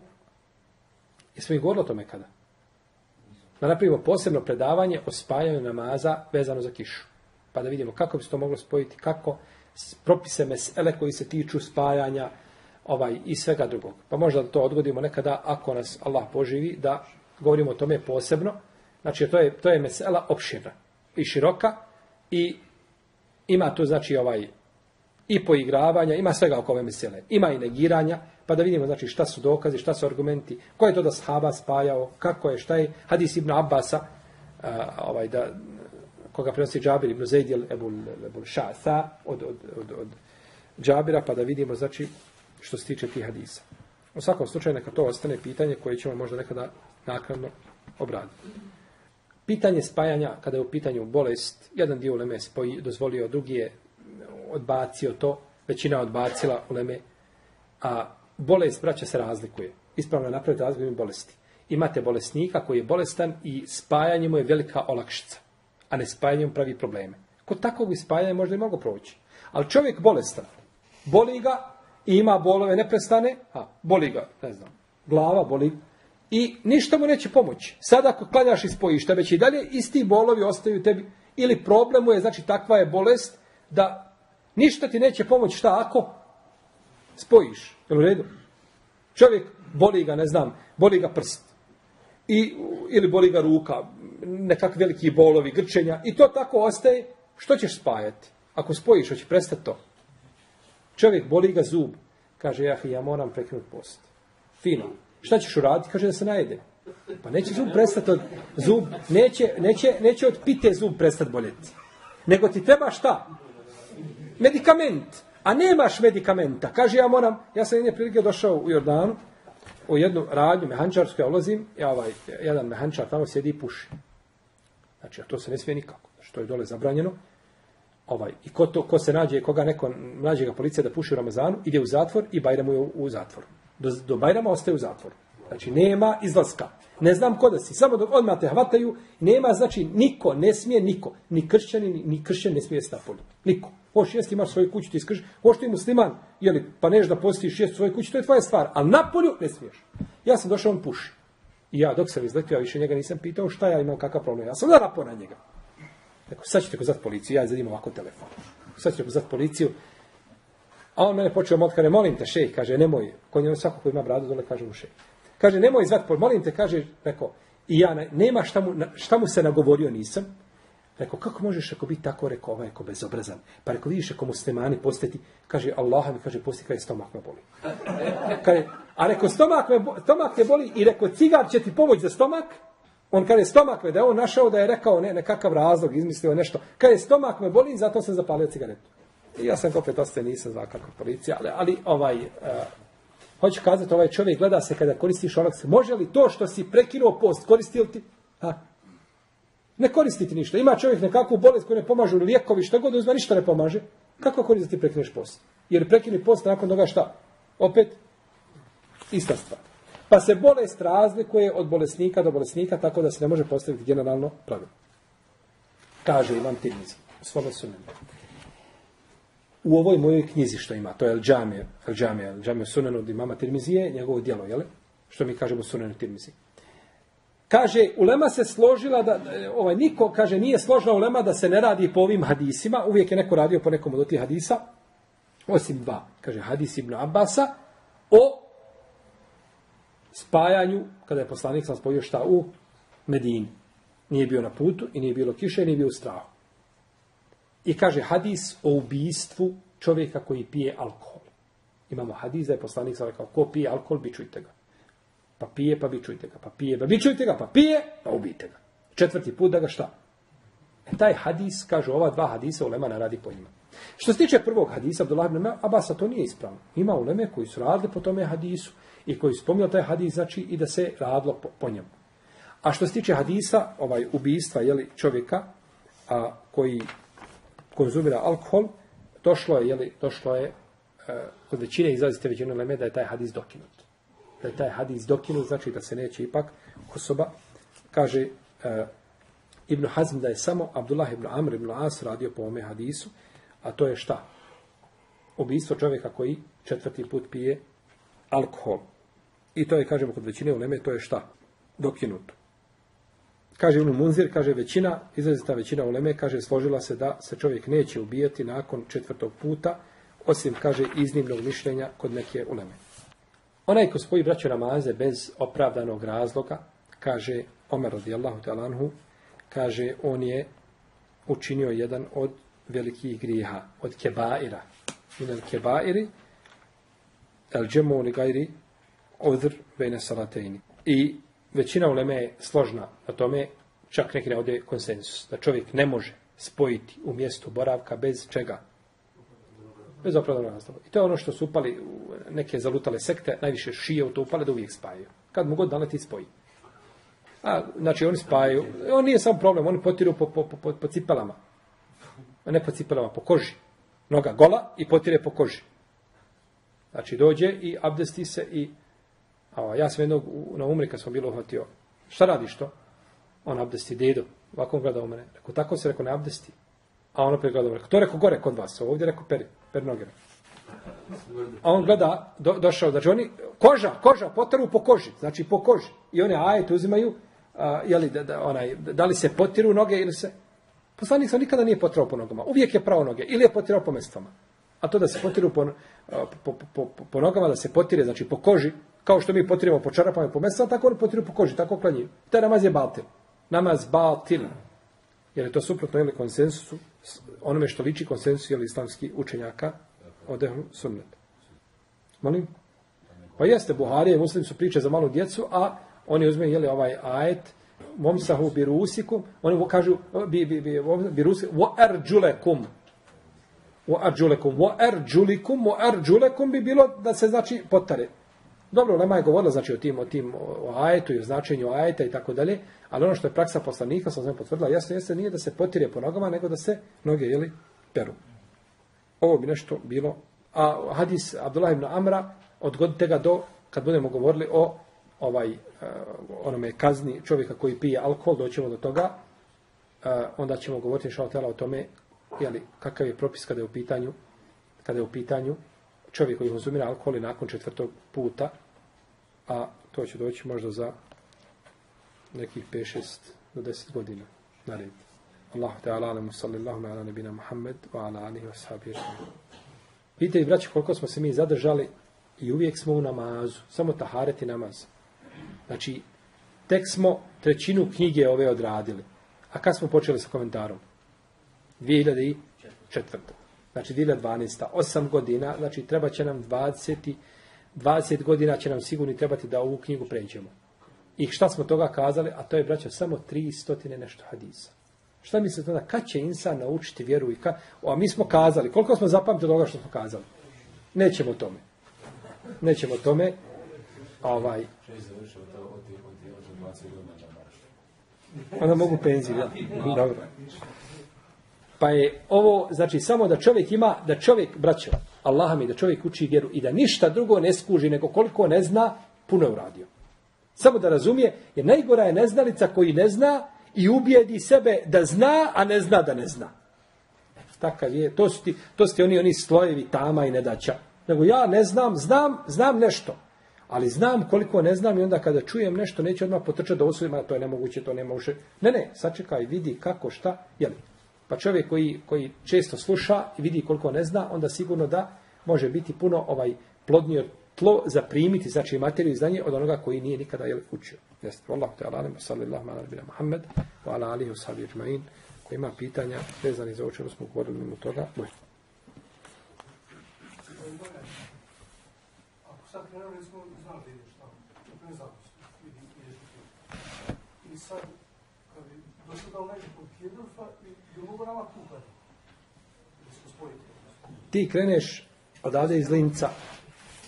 Jesmo i govorili o tome kada? Da napravimo posebno predavanje o spajanju namaza vezano za kišu. Pa da vidimo kako bi se to moglo spojiti, kako propise mesele koji se tiču spajanja ovaj i svega drugog. Pa možda to odgodimo nekada ako nas Allah poživi da govorimo o tome posebno. Znači to je, to je mesela opširna i široka i ima tu znači ovaj i poigravanja, ima svega oko ove mesele. Ima i negiranja, pa da vidimo znači šta su dokazi, šta su argumenti, ko je to da sahaba spajao, kako je, šta je, hadis ibn Abbasa, ovaj, da, koga prenosi Džabir ibn Zajdil ebul, ebul Ša'tha od, od, od, od Džabira, pa da vidimo znači što se tiče tih hadisa. U svakom slučaju neka to ostane pitanje koje ćemo možda nekada naknadno obraditi. Pitanje spajanja, kada je u pitanju bolest, jedan dio uleme spoji, dozvolio, drugi je odbacio to, većina odbacila uleme, a bolest, braća, se razlikuje. Ispravno je napraviti razliku bolesti. Imate bolesnika koji je bolestan i spajanje mu je velika olakšica, a ne spajanje mu pravi probleme. Kod takvog spajanja možda i mogu proći. Ali čovjek bolestan, boli ga i ima bolove neprestane, a boli ga, ne znam, glava boli i ništa mu neće pomoći. Sada ako klanjaš i spojiš već i dalje, isti bolovi ostaju tebi. Ili problemu je, znači takva je bolest, da ništa ti neće pomoći. Šta ako? Spojiš. Jel u redu? Čovjek boli ga, ne znam, boli ga prst. I, ili boli ga ruka, nekakvi veliki bolovi, grčenja. I to tako ostaje. Što ćeš spajati? Ako spojiš, hoće prestati to. Čovjek boli ga zub. Kaže, ja, ja moram prekinuti post. Fino. Šta ćeš uraditi? Kaže da se najede. Pa neće zub prestati od zub, neće, neće, neće od pite zub prestati boljeti. Nego ti treba šta? Medikament. A nemaš medikamenta. Kaže, ja moram, ja sam jedne prilike došao u Jordanu, u jednu radnju mehančarsku, ja ulazim, ja ovaj, jedan mehančar tamo sjedi i puši. Znači, to se ne smije nikako, što je dole zabranjeno. Ovaj, I ko, to, ko se nađe, koga neko nađe ga policija da puši u Ramazanu, ide u zatvor i Bajramu je u, u zatvor. Do, do Bajrama ostaje u zatvoru. Znači, nema izlaska. Ne znam ko da si. Samo dok odmah te hvataju, nema, znači, niko, ne smije niko. Ni kršćani, ni, ni kršćan ne smije jesti napolju. Niko. Hoš jesti, imaš svoju kuću, ti iskrš. Hoš ti musliman, jeli, pa neš da postiš jesti svoju kuću, to je tvoja stvar. Ali napolju ne smiješ. Ja sam došao, on puši. I ja, dok sam izletio, ja više njega nisam pitao šta ja imam, kakav problem. Ja sam da napao na njega. Rekao, sad ćete pozvati policiju, ja izvedim ovako telefon. Sad ćete pozvati policiju. A on mene počeo motkane, molim te, šej, kaže, nemoj. Konj je svako ko ima bradu dole, kaže mu šej. Kaže, nemoj zvati, pol- molim te, kaže, rekao, i ja, ne- nema šta mu, šta mu se nagovorio nisam. Rekao, kako možeš ako biti tako, rekao, ovaj, ako bezobrazan. Pa rekao, vidiš, ako muslimani postati, kaže, Allah mi kaže, posti kada stomak me boli. Kaže, a rekao, stomak, me, stomak te boli i rekao, cigar će ti pomoći za stomak. On kaže, stomak me, da je on našao da je rekao ne, nekakav razlog, izmislio nešto. Kaže, stomak me boli, zato sam zapalio cigaretu. I ja sam opet ostaje, nisam zvao kako policija, ali, ali ovaj, uh, hoću kazati, ovaj čovjek gleda se kada koristiš onak se, može li to što si prekinuo post, koristi ti? Ha? Ne koristi ti ništa. Ima čovjek nekakvu bolest koju ne pomažu, lijekovi, što god uzme, ništa ne pomaže. Kako koristi da ti prekineš post? Jer prekini post, nakon toga šta? Opet, ista stvar. Pa se bolest razlikuje od bolesnika do bolesnika, tako da se ne može postaviti generalno pravilo. Kaže Imam Tirmizi u svome sunenu. U ovoj mojoj knjizi što ima, to je El Džamije, El El sunenu od imama Tirmizije, njegovo djelo, jel? Što mi kažemo sunenu Tirmizi. Kaže, ulema se složila da, ovaj, niko, kaže, nije složna ulema da se ne radi po ovim hadisima, uvijek je neko radio po nekom od tih hadisa, osim dva. Kaže, hadis Ibn Abasa o spajanju, kada je poslanik sam spojio šta u Medini. Nije bio na putu i nije bilo kiše i nije bio u strahu. I kaže hadis o ubistvu čovjeka koji pije alkohol. Imamo hadis da je poslanik sam rekao, ko pije alkohol, bičujte ga. Pa pije, pa bičujte ga, pa pije, pa bičujte ga, pa pije, pa ubijte ga. Četvrti put da ga šta? E taj hadis, kažu ova dva hadisa, ulema ne radi po njima. Što se tiče prvog hadisa, Abdullah ibn Abasa, to nije ispravno. Ima uleme koji su radili po tome hadisu i koji spominjali taj hadis, znači i da se radilo po, po njemu. A što se tiče hadisa, ovaj ubijstva jeli, čovjeka a, koji konzumira alkohol, došlo je, jeli, došlo je, e, kod većine izrazite većine uleme da je taj hadis dokinut. Da je taj hadis dokinut, znači da se neće ipak osoba, kaže e, Ibn Hazm da je samo Abdullah ibn Amr ibn As radio po ome hadisu, a to je šta? Ubijstvo čovjeka koji četvrti put pije alkohol. I to je, kažemo, kod većine uleme, to je šta? Dokinuto. Kaže Ibn Munzir, kaže većina, izrazita većina uleme, kaže složila se da se čovjek neće ubijati nakon četvrtog puta, osim, kaže, iznimnog mišljenja kod neke uleme. Onaj ko spoji braću namaze bez opravdanog razloga, kaže Omer radijallahu ta'ala anhu, kaže on je učinio jedan od velikih grijeha, od kebaira. Minel kebairi, el džemu gajri, odr bejne salatejni. I većina uleme je složna na tome, čak neki ne ovdje konsensus, da čovjek ne može spojiti u mjestu boravka bez čega? Bez opravdanog razloga. I to je ono što su upali u neke zalutale sekte, najviše šije u to upale da uvijek spajaju. Kad mu god naleti spoji. A, znači oni spajaju, on nije samo problem, oni potiru po, po, po, po, cipelama. Ne po cipelama, po koži. Noga gola i potire po koži. Znači dođe i abdesti se i a, ja sam jednog na umri kad sam bilo uhvatio. Šta radiš to? On abdesti dedo. Ovako gleda u mene. Rekao, tako se rekao ne abdesti. A on opet gleda u mene. To rekao gore kod vas. Ovdje rekao peri, peri noge. A on gleda, do, došao, znači oni, koža, koža, potiru po koži, znači po koži. I one ajet uzimaju, a, jeli, da, da, onaj, da li se potiru noge ili se... Poslanik sam nikada nije potirao po nogama. Uvijek je pravo noge. Ili je potirao po mestvama. A to da se potiru po, po, po, po nogama, da se potire, znači po koži, kao što mi potiremo po čarapama i po mestvama, tako oni potiru po koži, tako klanjaju. Taj namaz je baltil. Namaz baltil. Jer je to suprotno ili konsensusu, onome što liči konsensus ili islamski učenjaka od ehlu. Molim? Pa jeste, Buharije i Muslim su priče za malu djecu, a oni uzmeju jeli, ovaj ajet momsahu bi rusikum, oni kažu bi, bi, bi, bi wa arđulekum. Wa arđulekum, wa arđulikum, wa arđulekum bi bilo da se znači potare. Dobro, Lema je govorila znači o tim, o tim o ajetu i o značenju ajeta i tako dalje, ali ono što je praksa poslanika, sam znam potvrdila, jasno jeste nije da se potire po nogama, nego da se noge, jeli, peru. Ovo bi nešto bilo. A hadis Abdullah ibn Amra, odgodite ga do, kad budemo govorili o ovaj, uh, onome kazni čovjeka koji pije alkohol, doćemo do toga, uh, onda ćemo govoriti šaltela o tome, jeli, kakav je propis kada je u pitanju, kada je u pitanju čovjek koji konzumira alkohol i nakon četvrtog puta, a to će doći možda za nekih 5-6 do 10 godina na red. Allahu Teala alamu sallallahu ala nebina Muhammed wa ala alihi wa sahabi Vidite i braći koliko smo se mi zadržali i uvijek smo u namazu, samo taharet i namaz. Znači, tek smo trećinu knjige ove odradili. A kad smo počeli sa komentarom? 2004. Znači, 2012. 8 godina, znači treba će nam 20, 20 godina će nam sigurno trebati da ovu knjigu pređemo. I šta smo toga kazali? A to je, braćo, samo 300 nešto hadisa. Šta mislite onda, kad će insan naučiti vjeru i kad? A mi smo kazali, koliko smo zapamtili toga što smo kazali? Nećemo o tome. Nećemo o tome. Ovaj. Onda mogu penziju, ja. Dobro. Pa je ovo, znači, samo da čovjek ima, da čovjek, braćo, Allaha mi, da čovjek uči vjeru i da ništa drugo ne skuži, nego koliko ne zna, puno je uradio. Samo da razumije, jer najgora je neznalica koji ne zna i ubijedi sebe da zna, a ne zna da ne zna. Takav je, to su ti, to su ti oni, oni slojevi tama i nedaća. Nego ja ne znam, znam, znam nešto. Ali znam koliko ne znam i onda kada čujem nešto, neće odmah potrčati da osudim, a to je nemoguće, to nema uše. Ne, ne, sačekaj, vidi kako, šta, jeli. Pa čovjek koji, koji često sluša i vidi koliko ne zna, onda sigurno da može biti puno ovaj plodnije tlo zaprimiti, znači materiju i znanje od onoga koji nije nikada jel, učio. Jeste, Allah te alalim, sallallahu ala nabina Muhammed, wa ala alihi wa ko ima pitanja vezani za učinu smo govorili mimo toga, može. Ako sad krenuli smo znali da ideš tamo, zapisno, ideš I sad, kad bi došli da Ti kreneš odavde iz Linca,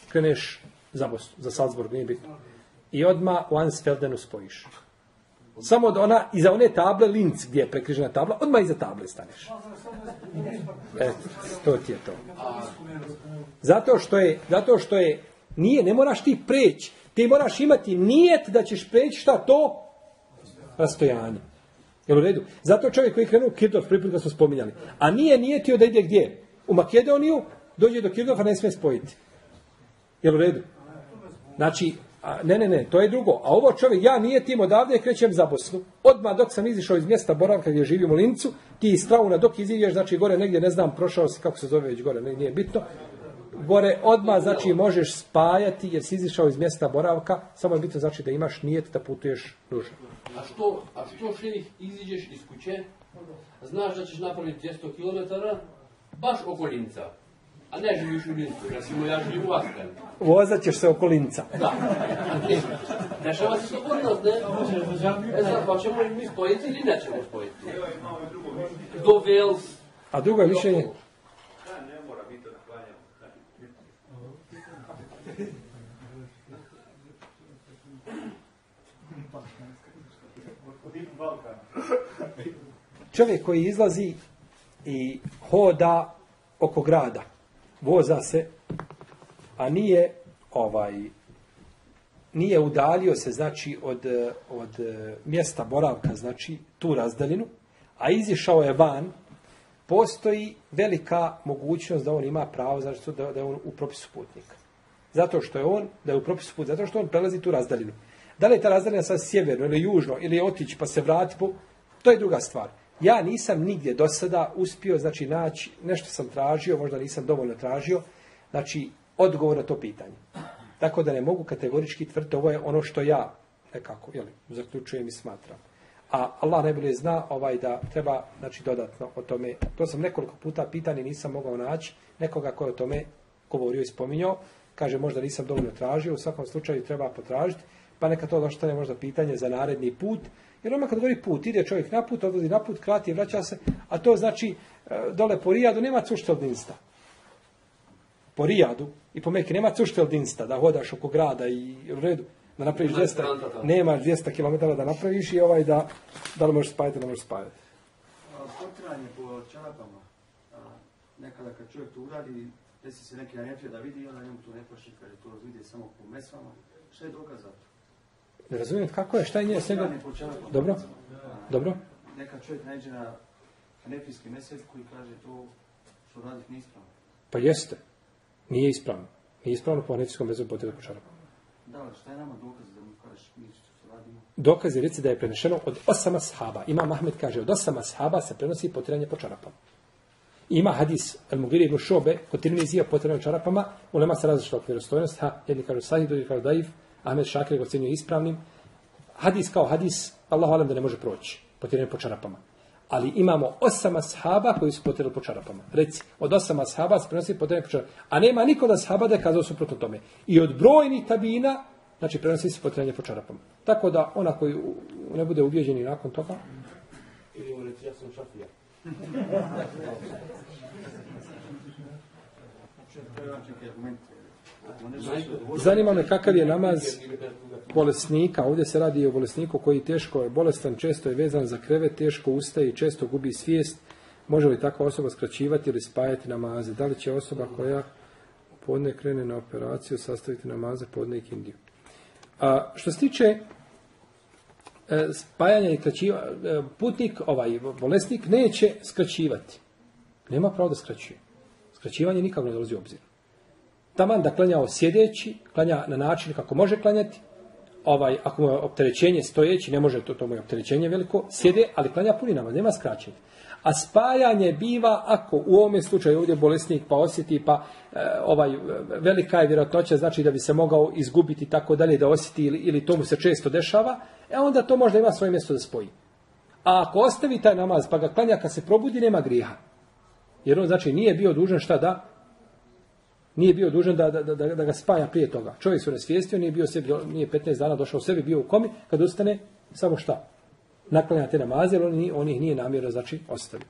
kreneš za Bosnu, za Salzburg, nije bitno. I odma u Ansfeldenu spojiš. Samo od ona, iza one table Linz, gdje je prekrižena tabla, odmah iza table staneš. E, to ti je to. Zato što je, zato što je, nije, ne moraš ti preći. Ti moraš imati nijet da ćeš preći šta to? Rastojanje. Jel u redu? Zato čovjek koji je krenuo Kirdorf, prvi put smo spominjali. A nije nijetio da ide gdje? U Makedoniju, dođe do Kirdorfa, ne smije spojiti. Jel u redu? Znači, a, ne, ne, ne, to je drugo. A ovo čovjek, ja nije tim odavde, krećem za Bosnu. Odmah dok sam izišao iz mjesta boravka gdje živim u Lincu, ti iz Strauna dok iziđeš, znači gore negdje, ne znam, prošao si, kako se zove već gore, nije bitno. Gore odmah, znači, možeš spajati jer si izišao iz mjesta boravka, samo je bitno znači da imaš nijet da putuješ duže. A što, a što šerih iziđeš iz kuće, znaš da ćeš napraviti 200 km, baš oko Linca. A ne živiš u Lincu, recimo ja živim u Askanu. Vozat ćeš se oko Linca. Da. Dešava se nas, ne? E sad, pa ćemo mi spojiti ili nećemo spojiti? Do Wales. A drugo je mišljenje, čovjek koji izlazi i hoda oko grada, voza se, a nije ovaj nije udaljio se znači od, od mjesta boravka, znači tu razdaljinu, a izišao je van, postoji velika mogućnost da on ima pravo znači da, da je on u propisu putnika. Zato što je on, da je u propisu putnika, zato što on prelazi tu razdaljinu. Da li je ta razdaljina sad sjeverno ili južno, ili otići pa se vrati, po, to je druga stvar. Ja nisam nigdje do sada uspio, znači, naći, nešto sam tražio, možda nisam dovoljno tražio, znači, odgovor na to pitanje. Tako da ne mogu kategorički tvrditi, ovo je ono što ja nekako, jeli, zaključujem i smatram. A Allah najbolje zna ovaj da treba, znači, dodatno o tome. To sam nekoliko puta pitanje nisam mogao naći nekoga ko o tome govorio i spominjao. Kaže, možda nisam dovoljno tražio, u svakom slučaju treba potražiti. Pa neka to ostane možda pitanje za naredni put. Jer ono kad govori put, ide čovjek na put, odlazi na put, krati, vraća se, a to znači e, dole po Rijadu nema cušteldinsta. Po Rijadu i po Meki nema cušteldinsta da hodaš oko grada i u redu da napraviš Nema 200, stranta tamo. nemaš 200 km da napraviš i ovaj da, da li možeš spajati, da li možeš spajati. A, Potiranje po čarapama. Nekada kad čovjek to uradi, desi se neki najepije da vidi i onda njemu to ne paši kad je to vidi samo po mesvama. Šta je dokaz za to? Ne razumijem kako je, šta je nje s njega? Dobro. Dobro? Neka čovjek najde na hanefijski mesec koji kaže to što radi nije ispravno. Pa jeste. Nije ispravno. Nije ispravno po hanefijskom potirati po čarapama. Da, ali šta je nama dokaz da mu kažeš mi što radimo? Dokaz je reci da je prenešeno od osama sahaba. Imam Ahmed kaže od osama sahaba se prenosi potiranje po čarapama. Ima hadis al Mugiri ibn Šobe kod Tirmizija potiranje po čarapama. Ulema se različila od vjerostojnosti. Ha, jedni kažu sahih, drugi kažu daif. Ahmed Šakir ga ocjenjuje ispravnim. Hadis kao hadis, Allahu alam da ne može proći. Potiranje po čarapama. Ali imamo osama sahaba koji su potirali po čarapama. Reci, od osama sahaba se prenosi potiranje po čarapama. A nema niko da sahaba da je kazao suprotno tome. I od brojnih tabina, znači prenosi se potiranje po čarapama. Tako da ona koji ne bude ubijeđeni nakon toga, Ili mu reći, ja sam šafija. Neki argument. Zanima me kakav je namaz bolesnika. Ovdje se radi o bolesniku koji teško je bolestan, često je vezan za krevet, teško ustaje i često gubi svijest. Može li takva osoba skraćivati ili spajati namaze? Da li će osoba koja podne krene na operaciju sastaviti namaze podne i kindiju? A, što se tiče e, spajanja i kraćiva, e, putnik, ovaj bolesnik neće skraćivati. Nema pravo da skraćuje. Skraćivanje nikako ne dolazi u obzir. Taman da klanjao sjedeći, klanja na način kako može klanjati, ovaj, ako mu je opterećenje stojeći, ne može, to, to mu je opterećenje veliko, sjede, ali klanja puni namaz, nema skraćenja. A spajanje biva ako u ovome slučaju ovdje bolesnik pa osjeti, pa e, ovaj velika je vjerojatnoća, znači da bi se mogao izgubiti tako dalje, da osjeti ili, ili to mu se često dešava, e onda to možda ima svoje mjesto da spoji. A ako ostavi taj namaz pa ga klanja kad se probudi, nema grijeha. Jer on znači nije bio dužan šta da nije bio dužan da, da, da, da ga spaja prije toga. Čovjek se rasvijestio, nije bio sebi, nije 15 dana došao sebi, bio u komi, kad ustane, samo šta? Naklanja te namaze, on, on ih nije namjerno, znači, ostavio.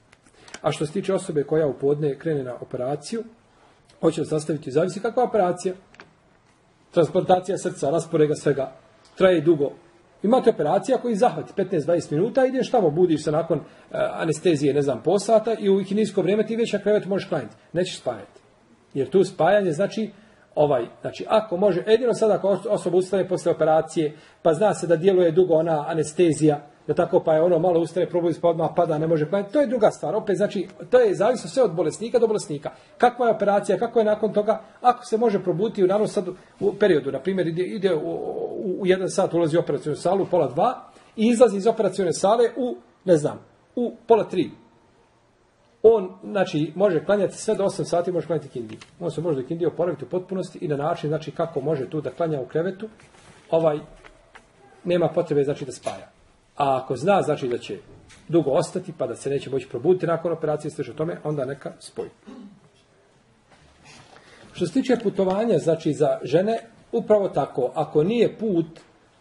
A što se tiče osobe koja u podne krene na operaciju, hoće li sastaviti, zavisi kakva operacija. Transplantacija srca, rasporega svega, traje dugo. Imate operacija koji zahvati 15-20 minuta, ideš tamo, budiš se nakon e, anestezije, ne znam, po sata i u nisko vrijeme ti već na krevetu možeš klanjati. Nećeš spajati. Jer tu spajanje znači ovaj, znači ako može, jedino sada ako os- osoba ustane posle operacije, pa zna se da djeluje dugo ona anestezija, da tako pa je ono malo ustane, probudi pa odmah pada, ne može klanjati, to je druga stvar. Opet znači, to je zavisno sve od bolesnika do bolesnika. Kakva je operacija, kako je nakon toga, ako se može probuditi u naravno sad u periodu, na primjer ide, ide u, u, u jedan sat ulazi u operacijonu salu, pola dva, i izlazi iz operacione sale u, ne znam, u pola tri on, znači, može klanjati sve do 8 sati, može klanjati kindiju. On se može da kindiju oporaviti u potpunosti i na način, znači, kako može tu da klanja u krevetu, ovaj, nema potrebe, znači, da spaja. A ako zna, znači, da će dugo ostati, pa da se neće moći probuditi nakon operacije, o tome, onda neka spoji. Što se tiče putovanja, znači, za žene, upravo tako, ako nije put,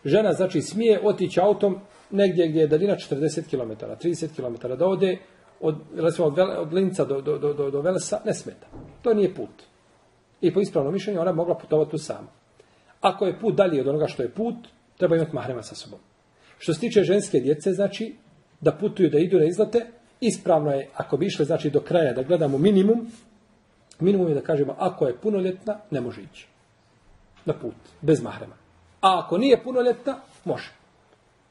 žena, znači, smije otići autom negdje gdje je daljina 40 km, 30 km, da ode od, recimo, od, od Linca do, do, do, do, do Velesa, ne smeta. To nije put. I po ispravnom mišljenju ona mogla putovati tu sama. Ako je put dalje od onoga što je put, treba imati mahrema sa sobom. Što se tiče ženske djece, znači, da putuju, da idu na izlete, ispravno je, ako bi išle, znači, do kraja, da gledamo minimum, minimum je da kažemo, ako je punoljetna, ne može ići na put, bez mahrema. A ako nije punoljetna, može.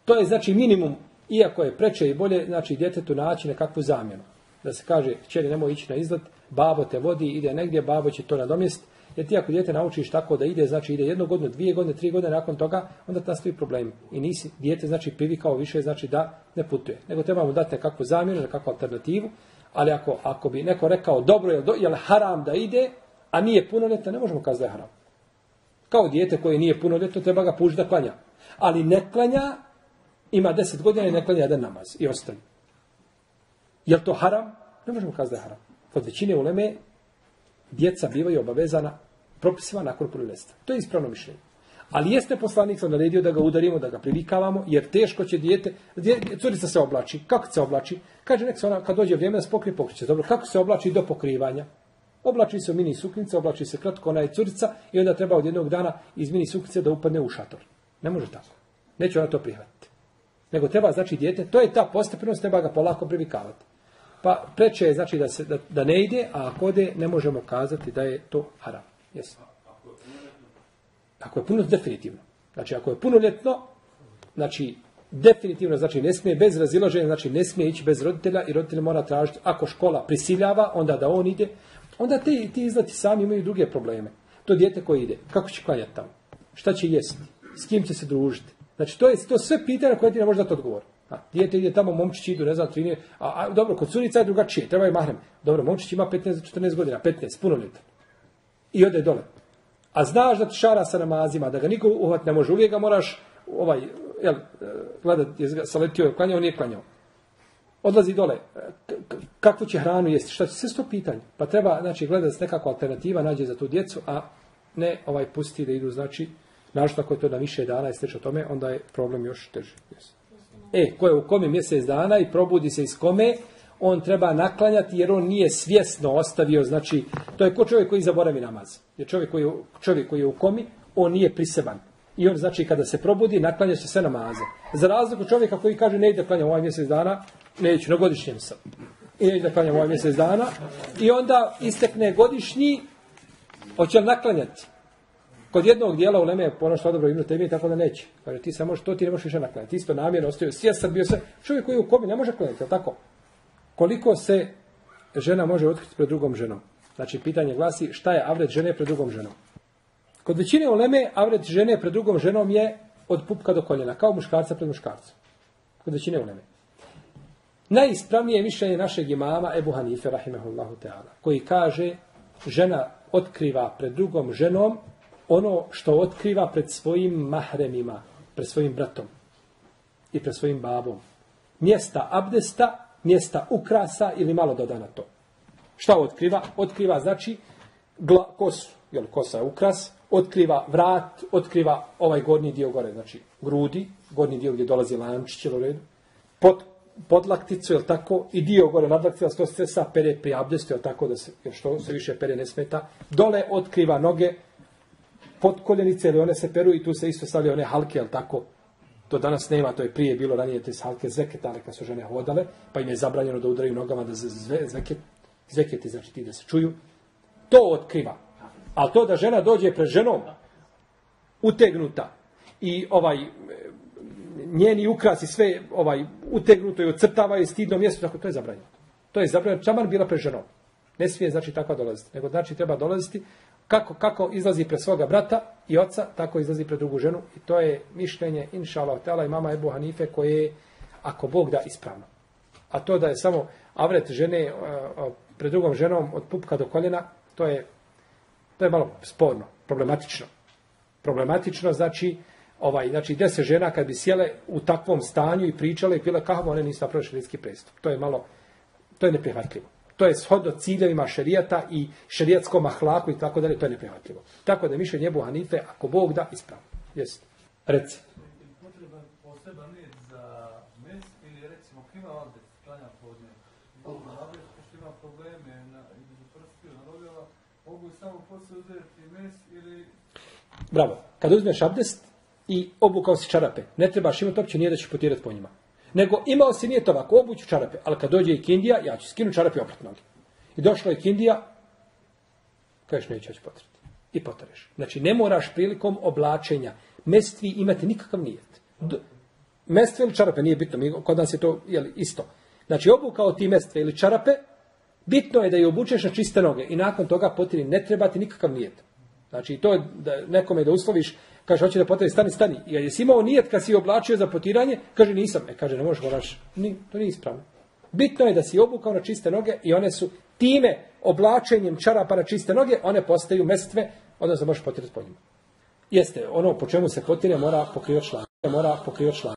To je znači minimum, iako je preče i bolje, znači djetetu naći nekakvu zamjenu. Da se kaže, čeri nemoj ići na izlet, babo te vodi, ide negdje, babo će to nadomjestiti. Jer ti ako dijete naučiš tako da ide, znači ide jednu godinu, dvije godine, tri godine nakon toga, onda nastaju problemi. I nisi dijete, znači privikao više, znači da ne putuje. Nego trebamo dati nekakvu zamjenu, nekakvu alternativu, ali ako, ako bi neko rekao, dobro je, je li haram da ide, a nije punoljetna, ne možemo kazati da je haram. Kao dijete koje nije punoljetno, treba ga pušiti da klanja. Ali ne klanja, ima deset godina i ne klanja jedan namaz i ostane. Je to haram? Ne možemo kazati da je haram. Kod većine uleme djeca bivaju obavezana propisima nakon punoljetstva. To je ispravno mišljenje. Ali jeste poslanik sam naredio da ga udarimo, da ga privikavamo, jer teško će dijete, curica se oblači. Kako se oblači? Kaže, nek se ona, kad dođe vrijeme da se pokrije, pokriće. Dobro, kako se oblači do pokrivanja? Oblači se u mini suknice, oblači se kratko, ona je curica i onda treba od jednog dana iz mini suknice da upadne u šator. Ne može tako. Neće ona to prihvatiti. Nego treba, znači, dijete, to je ta postepenost, treba ga polako privikavati. Pa preče je, znači, da, se, da, da ne ide, a ako ode, ne možemo kazati da je to haram. Jesi. Ako je puno, definitivno. Znači, ako je punoljetno, znači, definitivno, znači, ne smije bez razilaženja, znači, ne smije ići bez roditelja i roditelj mora tražiti, ako škola prisiljava, onda da on ide, onda ti, ti izlati sami imaju druge probleme. To dijete koje ide, kako će klanjati tamo? Šta će jesti? S kim će se družiti? Znači, to je to sve pitanja koje ti ne može dati odgovor. A, dijete ide tamo, momčići idu, ne znam, 13, a, a dobro, kod curica je drugačije, treba je mahrem. Dobro, momčić ima 15-14 godina, 15, punoljetan. I ode dole. A znaš da šara sa namazima, da ga niko uhvat ne može, uvijek ga moraš ovaj, jel, gledat, je saletio, je klanjao, nije klanjao. Odlazi dole, kakvu će hranu jesti, šta će, sve sto pitanje. Pa treba, znači, gledati nekakva alternativa nađe za tu djecu, a ne ovaj pusti da idu, znači, našto ako je to na više dana i slično tome, onda je problem još teži. E, ko je u kome mjesec dana i probudi se iz kome, on treba naklanjati jer on nije svjesno ostavio, znači, to je ko čovjek koji zaboravi namaz. Jer čovjek koji, je čovjek koji je u komi, on nije priseban. I on, znači, kada se probudi, naklanja se sve namaze. Za razliku čovjeka koji kaže, ne ide klanjam ovaj mjesec dana, neću, na godišnjem sam. I neću da klanjam ovaj mjesec dana. I onda istekne godišnji, hoće naklanjati? Kod jednog dijela u Leme je ono što odobro ibnu tebi, tako da neće. Kaže, ti samo to ti ne možeš više naklanjati. Ti isto namjerno ostavio, svjestan bio sve. Čovjek koji je u komi ne može klanjati, je li tako? Koliko se žena može otkriti pred drugom ženom? Znači, pitanje glasi šta je avret žene pred drugom ženom? Kod većine uleme, avret žene pred drugom ženom je od pupka do koljena, kao muškarca pred muškarcem. Kod većine uleme. Najispravnije mišljenje našeg imama Ebu Hanife, rahimahullahu ta'ala, koji kaže žena otkriva pred drugom ženom ono što otkriva pred svojim mahremima, pred svojim bratom i pred svojim babom. Mjesta abdesta, mjesta ukrasa ili malo doda na to. Šta otkriva? Otkriva znači gla, kosu, jel kosa je ukras, otkriva vrat, otkriva ovaj gornji dio gore, znači grudi, gornji dio gdje dolazi lančić, jel u redu, pod, podlakticu, jel tako, i dio gore nadlaktica, to se sa pere pri abdestu, jel tako, da se, jer što se više pere ne smeta, dole otkriva noge, pod koljenice, ili one se peru i tu se isto stavlja one halke, jel tako, to danas nema, to je prije bilo ranije te halke zeketale kad su žene hodale, pa im je zabranjeno da udaraju nogama da zve, zveket, zveketi, znači ti da se čuju. To otkriva. Ali to da žena dođe pred ženom, utegnuta, i ovaj njeni ukrasi sve ovaj utegnuto i ocrtava i stidno mjesto, tako to je zabranjeno. To je zabranjeno, čaman bila pred ženom. Ne smije znači takva dolaziti, nego znači treba dolaziti kako, kako izlazi pred svoga brata i oca, tako izlazi pred drugu ženu i to je mišljenje, inša Allah, i mama Ebu Hanife koje je, ako Bog da, ispravno. A to da je samo avret žene a, pred drugom ženom od pupka do koljena, to je, to je malo sporno, problematično. Problematično znači, ovaj, znači se žena kad bi sjele u takvom stanju i pričale i kahvu, one nisu napravili prestup. To je malo, to je neprihvatljivo. To je shodno ciljevima šerijata i šerijatskom ahlaku i tako dalje, to je neprihvatljivo. Tako da je mišljenje Ebu Hanife, ako Bog da, ispravno. Jesi. Reci. potreban poseban nit za mes ili recimo ko ima abdest, klanja podne. Abdest pošto ima probleme na, između prstiju na nogama, mogu i samo poslije uzeti mes ili Bravo. Kad uzmeš abdest i obukao si čarape, ne trebaš imati uopće nije da ćeš potirati po njima. Nego imao si nije to ovako, obuću čarape, ali kad dođe i kindija, ja ću skinu čarape i oprat noge. I došla je kindija, kažeš neću, ja ću potrati. I potareš. Znači, ne moraš prilikom oblačenja mestvi imati nikakav nijet. Mestve ili čarape, nije bitno, mi, kod nas je to jeli, isto. Znači, obukao ti mestve ili čarape, bitno je da je obučeš na čiste noge i nakon toga potiri, ne treba ti nikakav nijet. Znači, to je da nekome da usloviš, kaže, hoće da potiri, stani, stani. I jesi imao nijet kad si oblačio za potiranje, kaže, nisam. E, kaže, ne možeš, moraš, ni, to nije ispravno. Bitno je da si obukao na čiste noge i one su time oblačenjem čarapa na čiste noge, one postaju mestve, odnosno možeš potirati po njima. Jeste, ono po čemu se potire mora pokrivati šlag. Mora pokrivati šlag.